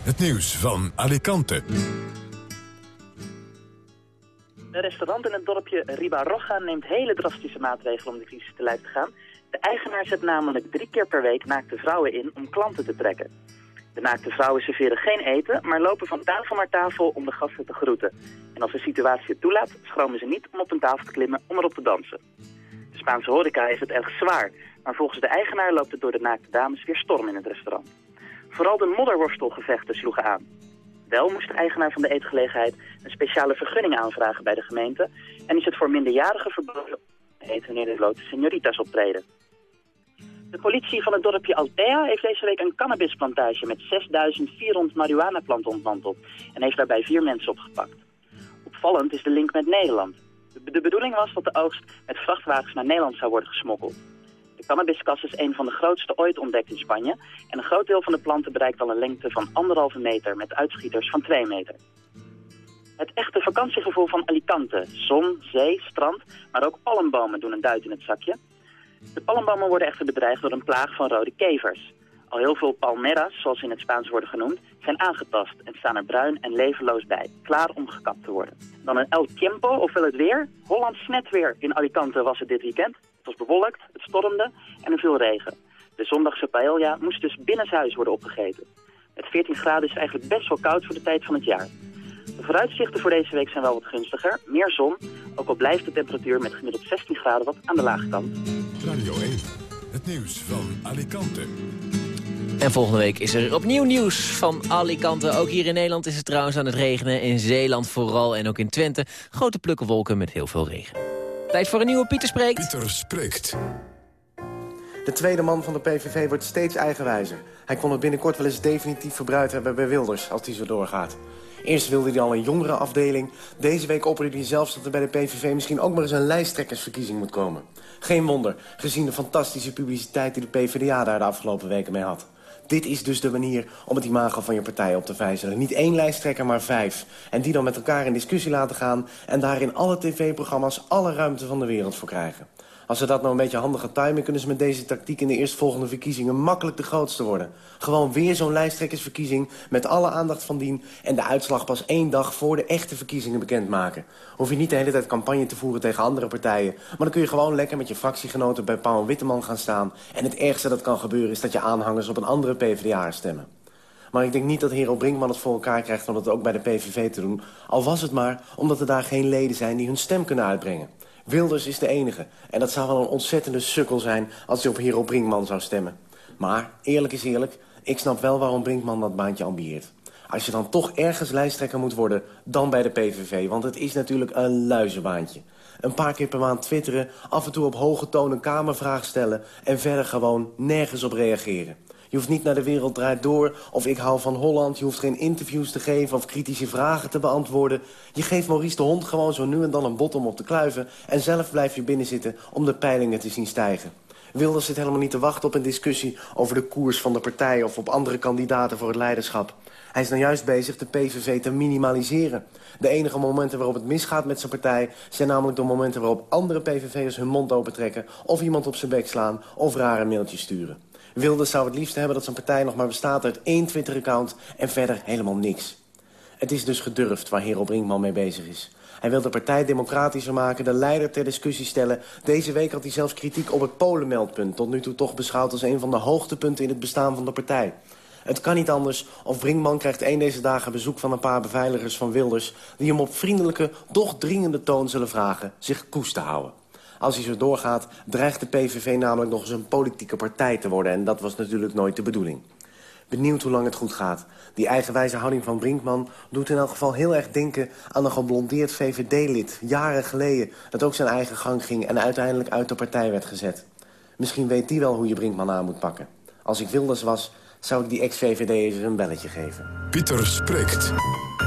het nieuws van Alicante. Een restaurant in het dorpje Ribarroja neemt hele drastische maatregelen om de crisis te lijf te gaan. De eigenaar zet namelijk drie keer per week naakte vrouwen in om klanten te trekken. De naakte vrouwen serveren geen eten, maar lopen van tafel naar tafel om de gasten te groeten. En als de situatie het toelaat, schromen ze niet om op een tafel te klimmen om erop te dansen. De Spaanse horeca heeft het erg zwaar, maar volgens de eigenaar loopt het door de naakte dames weer storm in het restaurant. Vooral de modderworstelgevechten sloegen aan. Wel moest de eigenaar van de eetgelegenheid een speciale vergunning aanvragen bij de gemeente en is het voor minderjarigen verboden eten wanneer de blote senoritas optreden. De politie van het dorpje Altea heeft deze week een cannabisplantage met 6400 marihuanaplanten ontmanteld en heeft daarbij vier mensen opgepakt. Opvallend is de link met Nederland. De bedoeling was dat de oogst met vrachtwagens naar Nederland zou worden gesmokkeld. De cannabiskas is een van de grootste ooit ontdekt in Spanje en een groot deel van de planten bereikt al een lengte van anderhalve meter met uitschieters van 2 meter. Het echte vakantiegevoel van Alicante, zon, zee, strand, maar ook palmbomen doen een duit in het zakje. De palmbomen worden echter bedreigd door een plaag van rode kevers. Al heel veel palmeras, zoals in het Spaans worden genoemd, zijn aangetast en staan er bruin en levenloos bij, klaar om gekapt te worden. Dan een El Tiempo, ofwel het weer. Hollands netweer in Alicante was het dit weekend. Het was bewolkt, het stormde en er viel regen. De zondagse paella moest dus binnenshuis worden opgegeten. Met 14 graden is eigenlijk best wel koud voor de tijd van het jaar. De vooruitzichten voor deze week zijn wel wat gunstiger. Meer zon, ook al blijft de temperatuur met gemiddeld 16 graden wat aan de lage kant. Radio 1, het nieuws van Alicante. En volgende week is er opnieuw nieuws van Alicante. Ook hier in Nederland is het trouwens aan het regenen. In Zeeland vooral en ook in Twente. Grote plukken wolken met heel veel regen. Tijd voor een nieuwe Pieter Spreekt. Pieter Spreekt. De tweede man van de PVV wordt steeds eigenwijzer. Hij kon het binnenkort wel eens definitief verbruikt hebben bij Wilders... als die zo doorgaat. Eerst wilde hij al een jongere afdeling. Deze week opperde hij zelfs dat er bij de PVV misschien ook maar eens een lijsttrekkersverkiezing moet komen. Geen wonder, gezien de fantastische publiciteit die de PvdA daar de afgelopen weken mee had. Dit is dus de manier om het imago van je partij op te vijzelen. Niet één lijsttrekker, maar vijf. En die dan met elkaar in discussie laten gaan... en daar in alle tv-programma's alle ruimte van de wereld voor krijgen. Als ze dat nou een beetje handige timen... kunnen ze met deze tactiek in de eerstvolgende verkiezingen... makkelijk de grootste worden. Gewoon weer zo'n lijsttrekkersverkiezing... met alle aandacht van dien... en de uitslag pas één dag voor de echte verkiezingen bekendmaken. Hoef je niet de hele tijd campagne te voeren tegen andere partijen... maar dan kun je gewoon lekker met je fractiegenoten... bij Paul Witteman gaan staan. En het ergste dat kan gebeuren... is dat je aanhangers op een andere PvdA stemmen. Maar ik denk niet dat Hero Brinkman het voor elkaar krijgt... om dat ook bij de PVV te doen. Al was het maar omdat er daar geen leden zijn... die hun stem kunnen uitbrengen. Wilders is de enige. En dat zou wel een ontzettende sukkel zijn als hij op Hero Brinkman zou stemmen. Maar, eerlijk is eerlijk, ik snap wel waarom Brinkman dat baantje ambieert. Als je dan toch ergens lijsttrekker moet worden, dan bij de PVV. Want het is natuurlijk een luizenbaantje. Een paar keer per maand twitteren, af en toe op hoge toon een kamervraag stellen... en verder gewoon nergens op reageren. Je hoeft niet naar de wereld draait door of ik hou van Holland. Je hoeft geen interviews te geven of kritische vragen te beantwoorden. Je geeft Maurice de Hond gewoon zo nu en dan een bot om op te kluiven... en zelf blijf je binnenzitten om de peilingen te zien stijgen. Wilders zit helemaal niet te wachten op een discussie over de koers van de partij... of op andere kandidaten voor het leiderschap. Hij is nou juist bezig de PVV te minimaliseren. De enige momenten waarop het misgaat met zijn partij... zijn namelijk de momenten waarop andere PVV'ers hun mond opentrekken... of iemand op zijn bek slaan of rare mailtjes sturen. Wilders zou het liefst hebben dat zijn partij nog maar bestaat uit één Twitter-account... en verder helemaal niks. Het is dus gedurfd waar Hero Brinkman mee bezig is. Hij wil de partij democratischer maken, de leider ter discussie stellen. Deze week had hij zelfs kritiek op het Polenmeldpunt... tot nu toe toch beschouwd als een van de hoogtepunten in het bestaan van de partij. Het kan niet anders of Brinkman krijgt een deze dagen bezoek van een paar beveiligers van Wilders... die hem op vriendelijke, doch dringende toon zullen vragen zich koest te houden. Als hij zo doorgaat, dreigt de PVV namelijk nog eens een politieke partij te worden. En dat was natuurlijk nooit de bedoeling. Benieuwd hoe lang het goed gaat. Die eigenwijze houding van Brinkman doet in elk geval heel erg denken... aan een geblondeerd VVD-lid, jaren geleden... dat ook zijn eigen gang ging en uiteindelijk uit de partij werd gezet. Misschien weet die wel hoe je Brinkman aan moet pakken. Als ik Wilders was, zou ik die ex-VVD even een belletje geven. Pieter spreekt.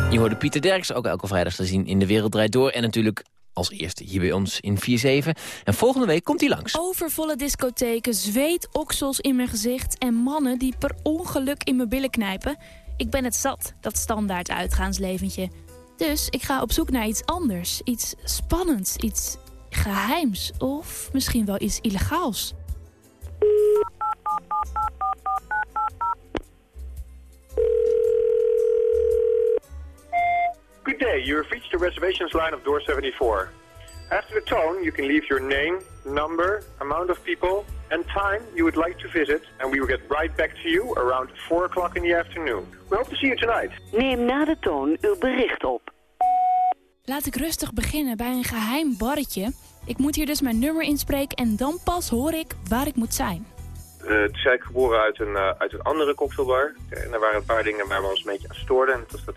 Je hoorde Pieter Derks ook elke vrijdag te zien in De Wereld Draait Door. En natuurlijk als eerste hier bij ons in 4-7. En volgende week komt hij langs. Overvolle discotheken, zweetoksels in mijn gezicht... en mannen die per ongeluk in mijn billen knijpen. Ik ben het zat, dat standaard uitgaansleventje. Dus ik ga op zoek naar iets anders. Iets spannends, iets geheims of misschien wel iets illegaals. Good day, you have reached the reservations line of door 74. After the tone, you can leave your name, number, amount of people, and time you would like to visit, and we will get right back to you around 4 o'clock in the afternoon. We hope to see you tonight. Neem na de toon uw bericht op. Laat ik rustig beginnen bij een geheim barretje. Ik moet hier dus mijn nummer inspreken en dan pas hoor ik waar ik moet zijn. Uh, toen is eigenlijk geboren uit een, uh, uit een andere cocktailbar. En er waren een paar dingen waar we ons een beetje aan stoorden. En dat was dat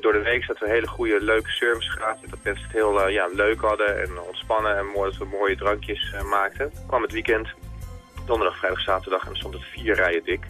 door de week dat we hele goede, leuke service gaven. Dat mensen het heel ja, leuk hadden en ontspannen en mooi, dat we mooie drankjes maakten. kwam het weekend, donderdag, vrijdag, zaterdag en stond het vier rijen dik.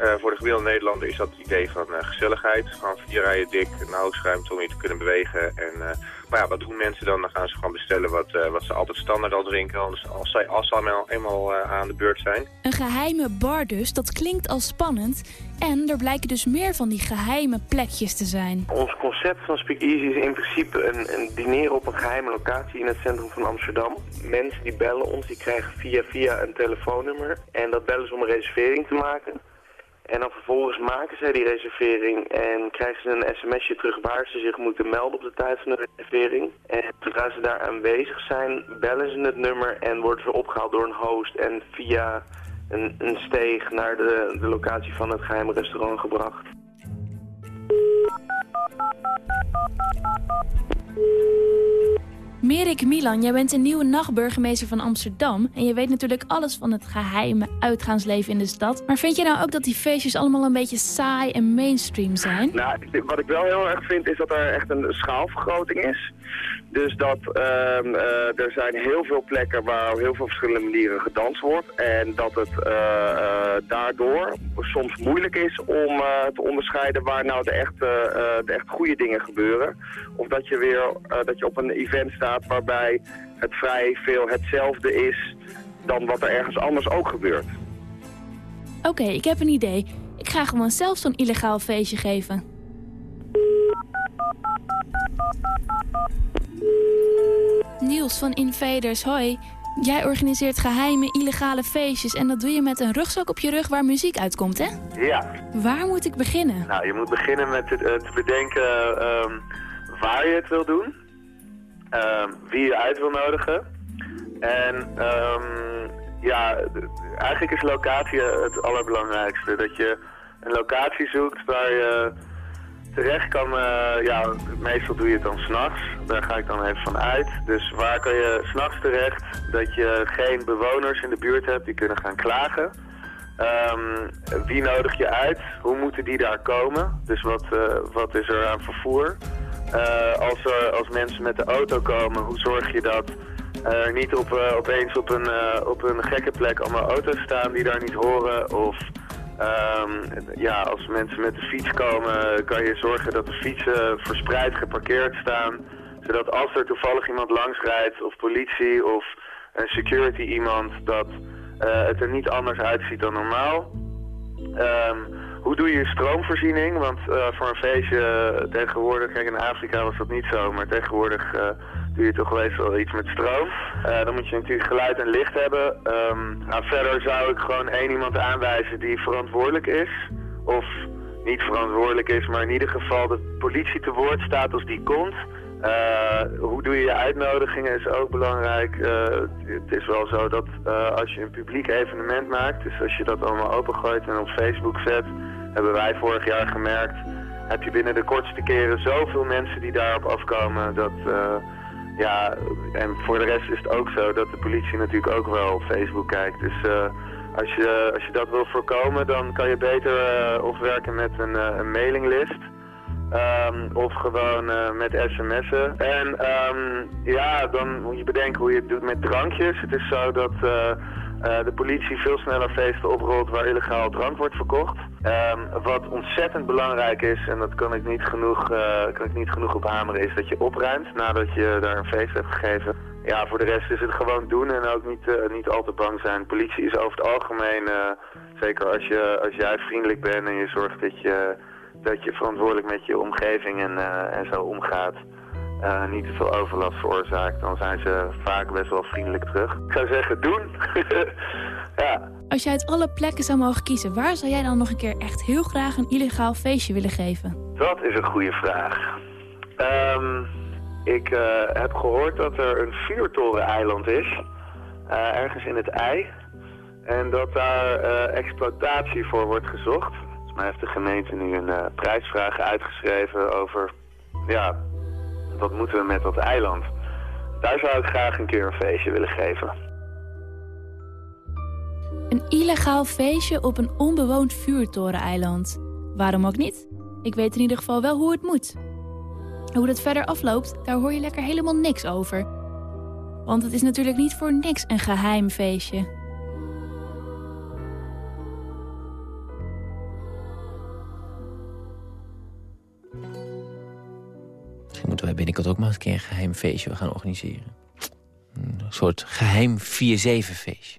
Uh, voor de gemiddelde Nederlander is dat het idee van uh, gezelligheid. Gewoon vier rijen dik, nauwelijks om je te kunnen bewegen. En, uh, maar ja, wat doen mensen dan? Dan gaan ze gewoon bestellen wat, wat ze altijd standaard al drinken. Als, als, zij, als ze eenmaal, eenmaal aan de beurt zijn. Een geheime bar dus, dat klinkt al spannend. En er blijken dus meer van die geheime plekjes te zijn. Ons concept van Speak Easy is in principe een, een dineren op een geheime locatie in het centrum van Amsterdam. Mensen die bellen ons, die krijgen via via een telefoonnummer. En dat bellen ze om een reservering te maken. En dan vervolgens maken zij die reservering en krijgen ze een sms'je terug waar ze zich moeten melden op de tijd van de reservering. En zodra ze daar aanwezig zijn, bellen ze het nummer en worden ze opgehaald door een host en via een, een steeg naar de, de locatie van het geheime restaurant gebracht. Merik Milan, jij bent een nieuwe nachtburgemeester van Amsterdam. En je weet natuurlijk alles van het geheime uitgaansleven in de stad. Maar vind je nou ook dat die feestjes allemaal een beetje saai en mainstream zijn? Nou, wat ik wel heel erg vind is dat er echt een schaalvergroting is. Dus dat um, uh, er zijn heel veel plekken waar op heel veel verschillende manieren gedanst wordt. En dat het uh, uh, daardoor soms moeilijk is om te onderscheiden waar nou de echt, de echt goede dingen gebeuren. Of dat je weer dat je op een event staat waarbij het vrij veel hetzelfde is dan wat er ergens anders ook gebeurt. Oké, okay, ik heb een idee. Ik ga gewoon zelf zo'n illegaal feestje geven. Niels van Invaders, hoi. Jij organiseert geheime, illegale feestjes en dat doe je met een rugzak op je rug waar muziek uitkomt, hè? Ja. Waar moet ik beginnen? Nou, je moet beginnen met het, te bedenken um, waar je het wil doen, um, wie je uit wil nodigen. En um, ja, eigenlijk is locatie het allerbelangrijkste. Dat je een locatie zoekt waar je terecht kan, uh, ja, meestal doe je het dan s'nachts. Daar ga ik dan even van uit. Dus waar kan je s'nachts terecht dat je geen bewoners in de buurt hebt die kunnen gaan klagen? Um, wie nodig je uit? Hoe moeten die daar komen? Dus wat, uh, wat is er aan vervoer? Uh, als, als mensen met de auto komen, hoe zorg je dat er niet op, opeens op een, op een gekke plek allemaal auto's staan die daar niet horen? Of Um, ja, als mensen met de fiets komen, kan je zorgen dat de fietsen verspreid geparkeerd staan. Zodat als er toevallig iemand langs rijdt, of politie of een security iemand, dat uh, het er niet anders uitziet dan normaal. Um, hoe doe je stroomvoorziening? Want uh, voor een feestje tegenwoordig, kijk in Afrika was dat niet zo, maar tegenwoordig uh, doe je toch wel iets met stroom. Dan moet je natuurlijk geluid en licht hebben. Um, nou, verder zou ik gewoon één iemand aanwijzen die verantwoordelijk is. Of niet verantwoordelijk is, maar in ieder geval de politie te woord staat als die komt. Hoe doe je je uitnodigingen is ook belangrijk. Het is wel zo dat als je een publiek evenement maakt, dus als je dat allemaal opengooit en op Facebook zet, hebben wij vorig jaar gemerkt, heb je binnen de kortste keren zoveel mensen die daarop afkomen dat... ja, en voor de rest is het ook zo dat de politie natuurlijk ook wel op Facebook kijkt. Dus als, je, als je dat wil voorkomen, dan kan je beter of werken met een, een mailinglist... Um, of gewoon met sms'en. En um, ja, dan moet je bedenken hoe je het doet met drankjes. Het is zo dat de politie veel sneller feesten oprolt waar illegaal drank wordt verkocht. Um, wat ontzettend belangrijk is, en dat kan ik niet genoeg, kan ik niet genoeg op hameren, is dat je opruimt nadat je daar een feest hebt gegeven. Ja, voor de rest is het gewoon doen en ook niet, niet al te bang zijn. Politie is over het algemeen, zeker als, je, als jij vriendelijk bent en je zorgt dat je dat je verantwoordelijk met je omgeving en, eh, en zo omgaat. Eh, niet te veel overlast veroorzaakt, dan zijn ze vaak best wel vriendelijk terug. Ik zou zeggen, doen. ja. Als jij uit alle plekken zou mogen kiezen, waar zou jij dan nog een keer echt heel graag een illegaal feestje willen geven? Dat is een goede vraag. Ehm, ik eh, heb gehoord dat er een vuurtoren-eiland is, eh, ergens in het ei. En dat daar exploitatie voor wordt gezocht. Volgens mij heeft de gemeente nu een prijsvraag uitgeschreven over, ja, wat moeten we met dat eiland? Daar zou ik graag een keer een feestje willen geven. Een illegaal feestje op een onbewoond vuurtoreneiland. Waarom ook niet? Ik weet in ieder geval wel hoe het moet. Hoe het verder afloopt, daar hoor je lekker helemaal niks over. Want het is natuurlijk niet voor niks een geheim feestje. Misschien moeten wij binnenkort ook maar eens een keer een geheim feestje gaan organiseren. Een soort geheim 4-7 feestje.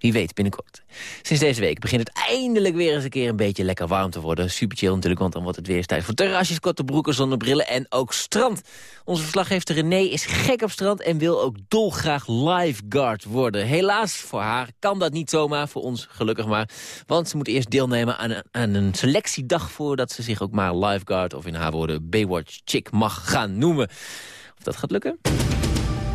Wie weet, binnenkort. Sinds deze week begint het eindelijk weer eens een keer een beetje lekker warm te worden. Super chill natuurlijk, want dan wordt het weer tijd voor terrasjes, korte broeken, zonnebrillen en ook strand. Onze verslaggever René is gek op strand en wil ook dolgraag lifeguard worden. Helaas voor haar kan dat niet zomaar, voor ons gelukkig maar. Want ze moet eerst deelnemen aan aan een selectiedag voordat ze zich ook maar lifeguard, of in haar woorden Baywatch chick, mag gaan noemen. Of dat gaat lukken?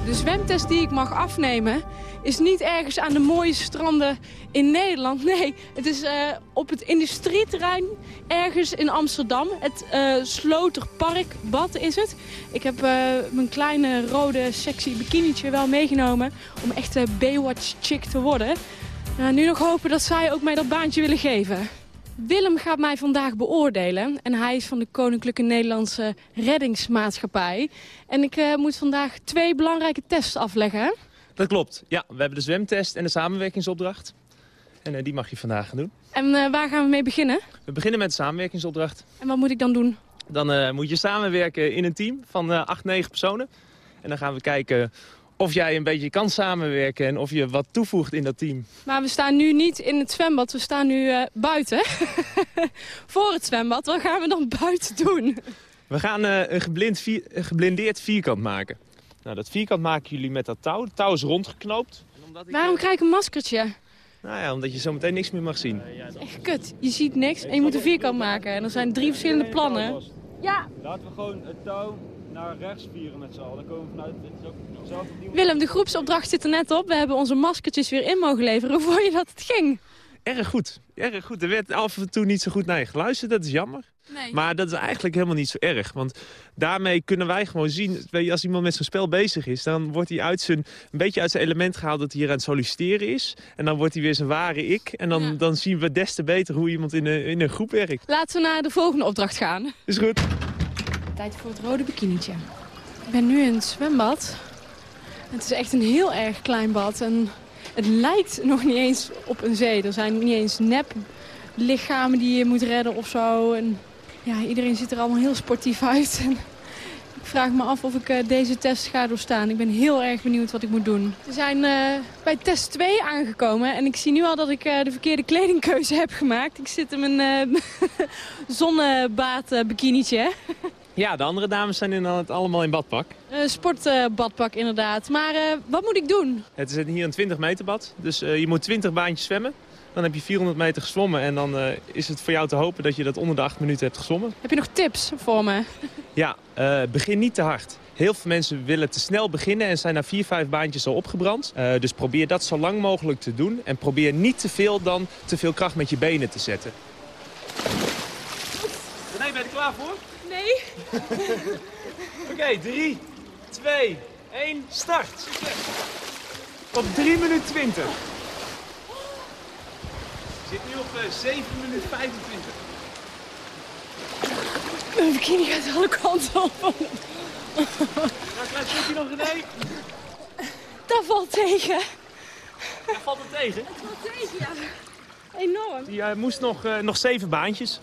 De zwemtest die ik mag afnemen is niet ergens aan de mooie stranden in Nederland. Nee, het is eh, op het industrieterrein ergens in Amsterdam. Het eh Sloterparkbad is het. Ik heb eh, mijn kleine rode sexy bikinietje wel meegenomen om echt Baywatch chick te worden. Nou, nu nog hopen dat zij ook mij dat baantje willen geven. Willem gaat mij vandaag beoordelen. En hij is van de Koninklijke Nederlandse Reddingsmaatschappij. En ik moet vandaag twee belangrijke tests afleggen. Dat klopt. Ja, we hebben de zwemtest en de samenwerkingsopdracht. En eh, die mag je vandaag gaan doen. En eh, waar gaan we mee beginnen? We beginnen met de samenwerkingsopdracht. En wat moet ik dan doen? Dan eh, moet je samenwerken in een team van eh 8, 9 personen. En dan gaan we kijken of jij een beetje kan samenwerken en of je wat toevoegt in dat team. Maar we staan nu niet in het zwembad, we staan nu buiten. Voor het zwembad, wat gaan we dan buiten doen? We gaan een, geblind vier- een geblindeerd vierkant maken. Nou, dat vierkant maken jullie met dat touw. Het touw is rondgeknoopt. Waarom krijg ik een maskertje? Nou ja, omdat je zo meteen niks meer mag zien. Echt kut, je ziet niks en je moet een vierkant maken. En er zijn drie verschillende plannen. Ja. Laten we gewoon het touw naar rechts vieren met z'n allen. Dan komen we vanuit het ook zelf opnieuw. Willem, de groepsopdracht zit er net op. We hebben onze maskertjes weer in mogen leveren. Hoe vond je dat het ging? Erg goed. Erg goed. Er werd af en toe niet zo goed naar je geluisterd. Dat is jammer. Nee. Maar dat is eigenlijk helemaal niet zo erg. Want daarmee kunnen wij gewoon zien... weet je, als iemand met zijn spel bezig is... dan wordt hij uit zijn, een beetje uit zijn element gehaald... dat hij hier aan het solliciteren is. En dan wordt hij weer zijn ware ik. En dan, dan zien we des te beter hoe iemand in een, in een groep werkt. Laten we naar de volgende opdracht gaan. Is goed. Tijd voor het rode bikinietje. Ik ben nu in het zwembad. Het is echt een heel erg klein bad. En het lijkt nog niet eens op een zee. Er zijn niet eens nep lichamen die je moet redden of zo. En ja, iedereen ziet er allemaal heel sportief uit. En ik vraag me af of ik eh, deze test ga doorstaan. Ik ben heel erg benieuwd wat ik moet doen. We zijn eh, bij test 2 aangekomen. En ik zie nu al dat ik eh, de verkeerde kledingkeuze heb gemaakt. Ik zit in mijn zonnebaad bikinietje. Ja, de andere dames zijn inderdaad allemaal in badpak. Een sportbadpak inderdaad. Maar wat moet ik doen? Het is hier een 20 meter bad. Dus je moet 20 baantjes zwemmen. Dan heb je 400 meter gezwommen. En dan eh, is het voor jou te hopen dat je dat onder de 8 minuten hebt gezwommen. Heb je nog tips voor me? Ja, eh, begin niet te hard. Heel veel mensen willen te snel beginnen en zijn na 4, 5 baantjes al opgebrand. Eh, dus probeer dat zo lang mogelijk te doen. En probeer niet te veel dan te veel kracht met je benen te zetten. René, ben je er klaar voor? Nee. Oké, 3, 2, 1, start. Op 3 minuten 20. Ik zit nu op eh, 7 minuten 25. Mijn bikini gaat alle kanten op. Nou, klein stukje nog, René. Dat valt tegen. Dat valt het tegen. Het valt tegen, ja. Enorm. Je eh, moest nog, eh, nog 7 baantjes.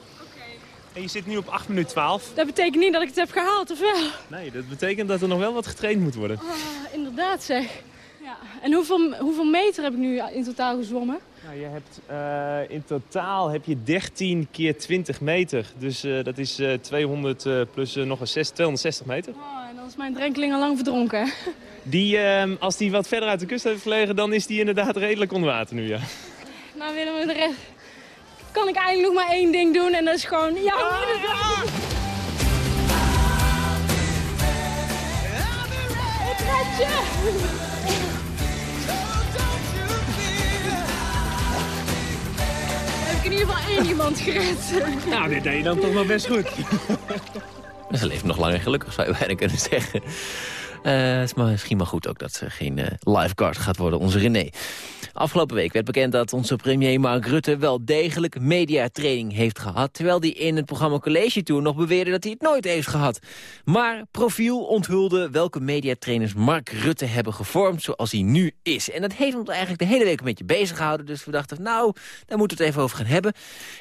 En je zit nu op 8 minuten 12. Dat betekent niet dat ik het heb gehaald, of wel? Nee, dat betekent dat er nog wel wat getraind moet worden. Ah, inderdaad zeg. Ja. En hoeveel, hoeveel meter heb ik nu in totaal gezwommen? Nou, je hebt, eh, in totaal heb je 13 keer 20 meter. Dus eh, dat is eh, 200 eh, plus nog een 6, 260 meter. Oh, en dan is mijn drenkeling al lang verdronken. Die, ehm, als die wat verder uit de kust heeft gelegen, dan is die inderdaad redelijk onder water nu, ja. Nou willen we de rest... Kan ik eigenlijk nog maar één ding doen en dat is gewoon... Ja, ja. Ik red ik in ieder geval één iemand gered. Nou, dit deed je dan toch wel best goed. Ze leeft nog lang en gelukkig, zou je bijna kunnen zeggen. Eh, het is maar misschien maar goed ook dat ze geen eh, lifeguard gaat worden, onze René. Afgelopen week werd bekend dat onze premier Mark Rutte... wel degelijk mediatraining heeft gehad... terwijl hij in het programma College Tour nog beweerde dat hij het nooit heeft gehad. Maar Profiel onthulde welke mediatrainers Mark Rutte hebben gevormd... zoals hij nu is. En dat heeft ons eigenlijk de hele week een beetje bezig gehouden. Dus we dachten, nou, daar moeten we het even over gaan hebben.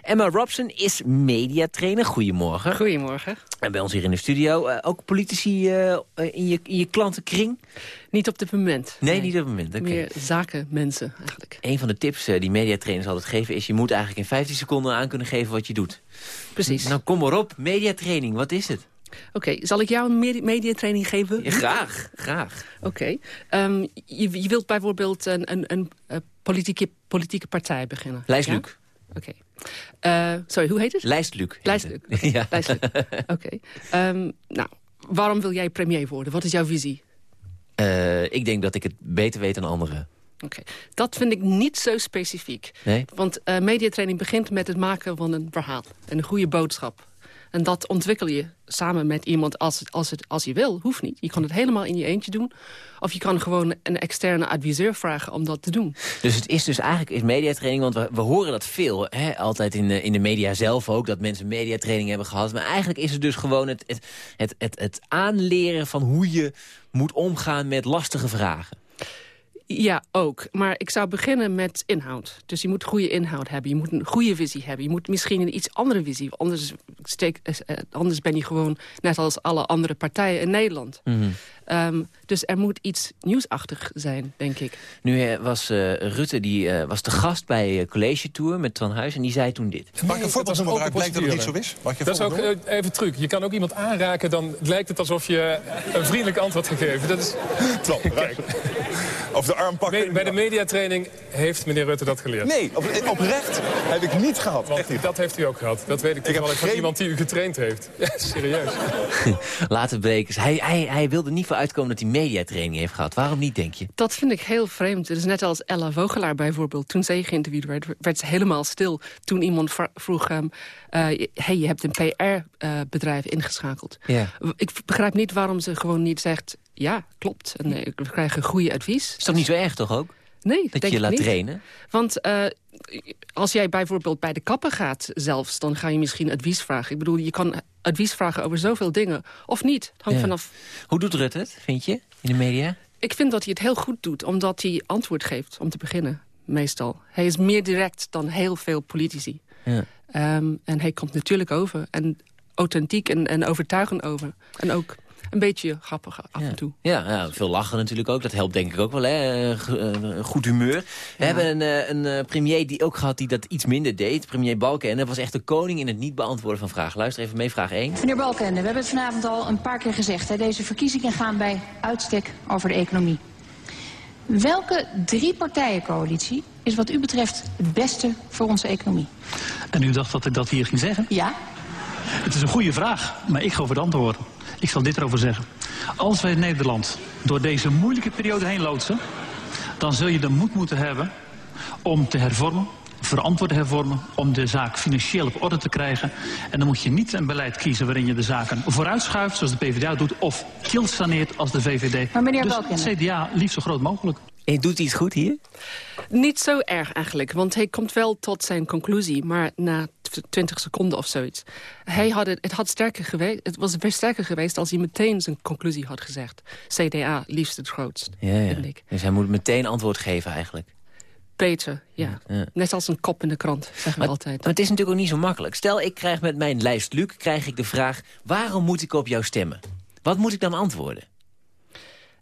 Emma Robson is mediatrainer. Goedemorgen. Goedemorgen. En bij ons hier in de studio eh, ook politici eh, in, je, in je klantenkring? Niet op dit moment. Nee, niet op het moment. Meer zakenmensen eigenlijk. Een van de tips eh, die mediatrainers altijd geven is... je moet eigenlijk in 15 seconden aan kunnen geven wat je doet. Precies. Nou, kom maar op. Mediatraining, wat is het? Oké, zal ik jou een medi- mediatraining geven? Ja, graag, graag. Oké. Ehm, je, je wilt bijvoorbeeld een, een, een, eh, politieke, politieke partij beginnen. Lijstluc. Ja? Oké. Eh, sorry, hoe heet het? Lijstluc. het. oké. Ja. Lijstluc. Oké. Ehm, nou, waarom wil jij premier worden? Wat is jouw visie? Eh, ik denk dat ik het beter weet dan anderen. Oké, dat vind ik niet zo specifiek. Nee? Want eh, mediatraining begint met het maken van een verhaal. En een goede boodschap. En dat ontwikkel je samen met iemand als, het, als, het, als je wil. Hoeft niet. Je kan het helemaal in je eentje doen. Of je kan gewoon een externe adviseur vragen om dat te doen. Dus het is dus eigenlijk is mediatraining, want we, we horen dat veel. Hè? Altijd in de, in de media zelf ook, dat mensen mediatraining hebben gehad. Maar eigenlijk is het dus gewoon het, het, het, het, het aanleren van hoe je moet omgaan met lastige vragen. Ja, ook. Maar ik zou beginnen met inhoud. Dus je moet goede inhoud hebben. Je moet een goede visie hebben. Je moet misschien een iets andere visie. Anders, steek, eh, anders ben je gewoon net als alle andere partijen in Nederland. Ehm, dus er moet iets nieuwsachtig zijn, denk ik. Nu eh, was eh, Rutte die, eh, was de gast bij College Tour met Twan Huis en die zei toen dit. Mag ik een voorbeeld noemen waaruit blijkt dat het niet zo is? Mag een Dat is ook even truc. Je kan ook iemand aanraken, dan lijkt het alsof je een vriendelijk antwoord gegeven. Dat is... Kijk. Of de arm pakken. Bij de mediatraining heeft meneer Rutte dat geleerd. Nee, op, oprecht heb ik niet gehad. Want Echt niet. dat heeft u ook gehad. Dat weet ik heb toevallig van geen- iemand die u getraind heeft. Ja, serieus. Later bleek, hij, hij, hij wilde niet voor uitkomen dat hij mediatraining heeft gehad. Waarom niet, denk je? Dat vind ik heel vreemd. Het is net als Ella Vogelaar bijvoorbeeld. Toen zij geïnterviewd werd, werd ze helemaal stil. Toen iemand vroeg hem... eh, hey, je hebt een PR-bedrijf ingeschakeld. Ja. Ik begrijp niet waarom ze gewoon niet zegt... ja, klopt, en eh, we krijgen goede advies. Is toch niet zo erg, toch ook? Nee, Dat je ik laat niet. trainen? Want eh, als jij bijvoorbeeld bij de kapper gaat zelfs... dan ga je misschien advies vragen. Ik bedoel, je kan advies vragen over zoveel dingen. Of niet. Het hangt Ja. vanaf Hoe doet Rutte het, vind je, in de media? ik vind dat hij het heel goed doet, omdat hij antwoord geeft om te beginnen, meestal. Hij is meer direct dan heel veel politici. Ja. Ehm, en hij komt natuurlijk over. En authentiek en, en overtuigend over. En ook een beetje grappig af en toe. Ja, ja, veel lachen natuurlijk ook. Dat helpt denk ik ook wel, hè. Eh, eh, goed humeur. We hebben een, eh, een premier die ook gehad die dat iets minder deed. Premier Balken. En dat was echt de koning in het niet beantwoorden van vragen. Luister even mee, vraag 1. Meneer Balkenende, we hebben het vanavond al een paar keer gezegd. Hè, deze verkiezingen gaan bij uitstek over de economie. Welke drie partijencoalitie is wat u betreft het beste voor onze economie? En u dacht dat ik dat hier ging zeggen? Ja. Het is een goede vraag, maar ik ga over het antwoorden. Ik zal dit erover zeggen. Als wij Nederland door deze moeilijke periode heen loodsen... dan zul je de moed moeten hebben om te hervormen, verantwoord hervormen... om de zaak financieel op orde te krijgen. En dan moet je niet een beleid kiezen waarin je de zaken vooruitschuift... zoals de PvdA doet, of saneert als de VVD. Maar meneer dus Balkenende- CDA liefst zo groot mogelijk. En doet het goed hier? Niet zo erg eigenlijk, want hij komt wel tot zijn conclusie... maar na tw- 20 seconden of zoiets. Hij had het, het, had sterker geweest, het was weer sterker geweest als hij meteen zijn conclusie had gezegd. CDA liefst het grootst, Ja, ja. ik. Dus hij moet meteen antwoord geven eigenlijk. Beter, ja. Ja. Net als een kop in de krant, zeggen we Maar, altijd. maar het is natuurlijk ook niet zo makkelijk. Stel, ik krijg met mijn lijst Luc krijg ik de vraag... waarom moet ik op jou stemmen? Wat moet ik dan antwoorden?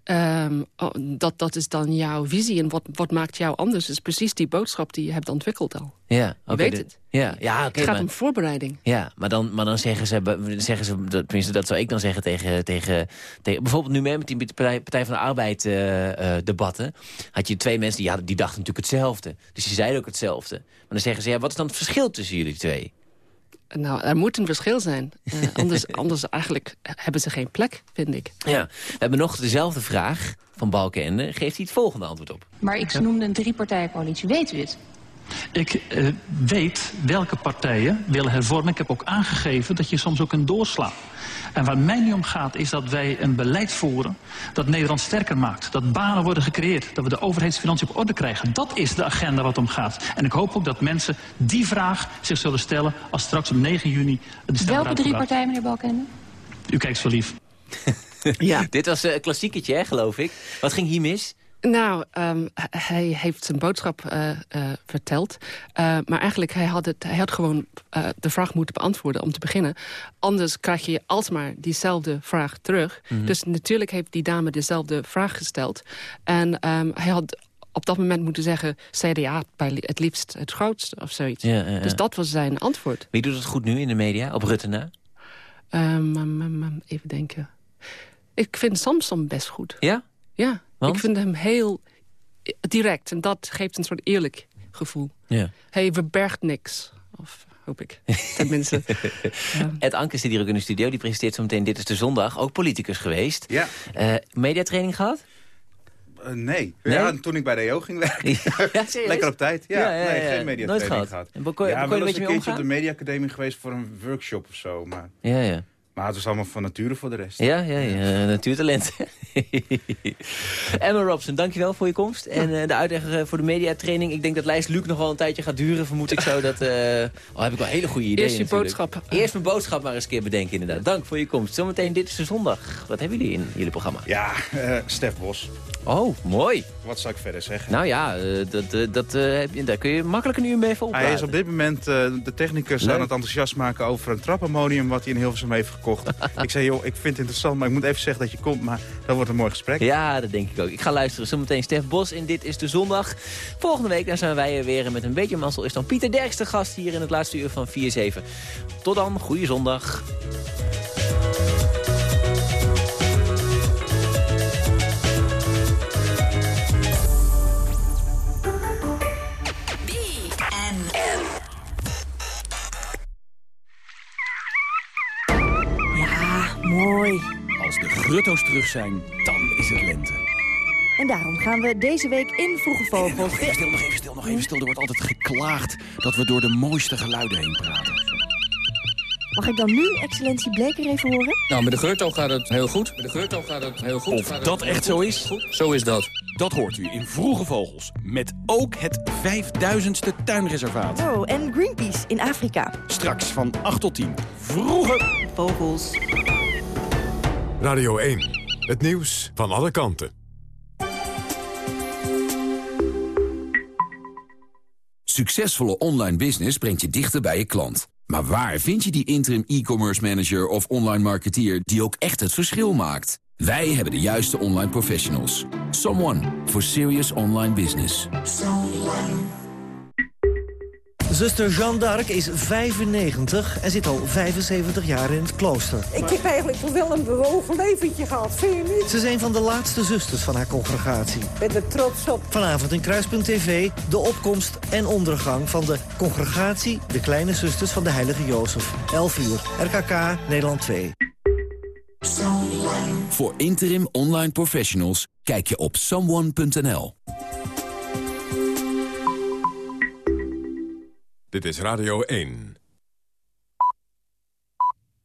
Ehm, oh, dat, dat is dan jouw visie. En wat, wat maakt jou anders? Dat is precies die boodschap die je hebt ontwikkeld al. Ja, Je weet de- het. Ja, ja oké. het gaat maar- om voorbereiding. Ja, maar dan, maar dan zeggen ze, zeggen ze dat- tenminste dat zou ik dan zeggen tegen, tegen, tegen bijvoorbeeld nu mee met die Partij, Partij van de Arbeid eh, eh, debatten, had je twee mensen die, hadden, die dachten natuurlijk hetzelfde. Dus die zeiden ook hetzelfde. Maar dan zeggen ze, ja, wat is dan het verschil tussen jullie twee? Nou, er moet een verschil zijn. Eh, anders, anders eigenlijk hebben ze geen plek, vind ik. Ja, we hebben nog dezelfde vraag van Balkenende. Geeft hij het volgende antwoord op? Maar ik noemde een driepartijencoalitie. Weet u het? Ik eh, weet welke partijen willen hervormen. Ik heb ook aangegeven dat je soms ook kunt doorslaan. En waar mij nu om gaat is dat wij een beleid voeren dat Nederland sterker maakt. Dat banen worden gecreëerd. Dat we de overheidsfinanciën op orde krijgen. Dat is de agenda wat om gaat. En ik hoop ook dat mensen die vraag zich zullen stellen als straks op 9 juni de stem Welke drie partijen, meneer Balkenende? U kijkt zo lief. Ja. Dit was eh, een klassieketje, hè, geloof ik. Wat ging hier mis? Nou, ehm, hij heeft zijn boodschap eh, eh, verteld. Eh, maar eigenlijk, hij had, het, hij had gewoon de vraag moeten beantwoorden om te beginnen. Anders krijg je alsmaar diezelfde vraag terug. Mhm. Dus natuurlijk heeft die dame dezelfde vraag gesteld. En ehm, hij had op dat moment moeten zeggen... CDA bij het liefst het grootste of zoiets. Ja, ja, ja. Dus dat was zijn antwoord. Wie doet het goed nu in de media? Op Rutte na? Ehm, ehm, even denken. Ik vind Samson best goed. Ja? Ja, Want? ik vind hem heel direct. En dat geeft een soort eerlijk gevoel. Ja. Hij verbergt niks. Of hoop ik, tenminste. Ed Anke zit hier ook in de studio. Die presenteert zo meteen Dit is de Zondag. Ook politicus geweest. Ja. Eh, mediatraining gehad? Eh, nee. Nee? Ja, toen ik bij de EO ging werken. serieus? Lekker op tijd. Ja, Ja, ja, nee, ja. geen mediatraining Nooit gehad. gehad. En kon je- kon je ja, een beetje een keertje op de mediaacademie geweest voor een workshop of zo. Maar, Ja, ja. Maar het was allemaal van nature voor de rest. Ja, ja, ja natuurtalent. Emma Robson, dankjewel voor je komst. En eh, de uitleg eh, voor de mediatraining. Ik denk dat lijst Luc nog wel een tijdje gaat duren, vermoed ik zo. Dat, eh oh, heb ik wel hele goede ideeën Eerst je natuurlijk. boodschap. Eerst mijn boodschap maar eens een keer bedenken, inderdaad. Dank voor je komst. Zometeen, dit is de zondag. Wat hebben jullie in jullie programma? Ja, eh Stef Bos. Oh, mooi. Wat zou ik verder zeggen? Nou ja, dat, dat, eh, heb je- daar kun je makkelijk een uur mee vol Hij is op dit moment eh, de technicus Leuk. aan het enthousiast maken over een trappenmodium wat hij in Hilversum heeft gekocht. ik zei, joh, ik vind het interessant, maar ik moet even zeggen dat je komt, maar dat wordt een mooi gesprek. Ja, dat denk ik ook. Ik ga luisteren. Zometeen Stef Bos in Dit is de Zondag. Volgende week dan zijn wij er weer. En met een beetje mazzel is dan Pieter Derks de gast hier in het laatste uur van 4-7. Tot dan, goede zondag. Grutto's terug zijn, dan is het lente. En daarom gaan we deze week in Vroege Vogels... Nog even stil, nog even stil, nog even stil. Er wordt altijd geklaagd dat we door de mooiste geluiden heen praten. Mag ik dan nu excellentie Bleker even horen? Nou, met de Geurto gaat het heel goed. Met de Geurto gaat het heel goed. Of Gaat dat echt goed. zo is? Goed, Zo is dat. Dat hoort u in Vroege Vogels. Met ook het 5000ste tuinreservaat. Oh, en Greenpeace in Afrika. Straks van 8 tot 10. Vroege Vogels. Radio 1. Het nieuws van alle kanten. Succesvolle online business brengt je dichter bij je klant. Maar waar vind je die interim e-commerce manager of online marketeer die ook echt het verschil maakt? Wij hebben de juiste online professionals. Someone for serious online business. Zuster Jeanne d'Arc is 95 en zit al 75 jaar in het klooster. Ik heb eigenlijk wel een bewogen leventje gehad, vind je niet? Ze is een van de laatste zusters van haar congregatie. Ik ben er trots op. Vanavond in Kruispunt TV de opkomst en ondergang van de congregatie... de Kleine Zusters van de Heilige Jozef. 11 uur, RKK, Nederland 2. Voor interim online professionals kijk je op someone.nl. Dit is Radio 1.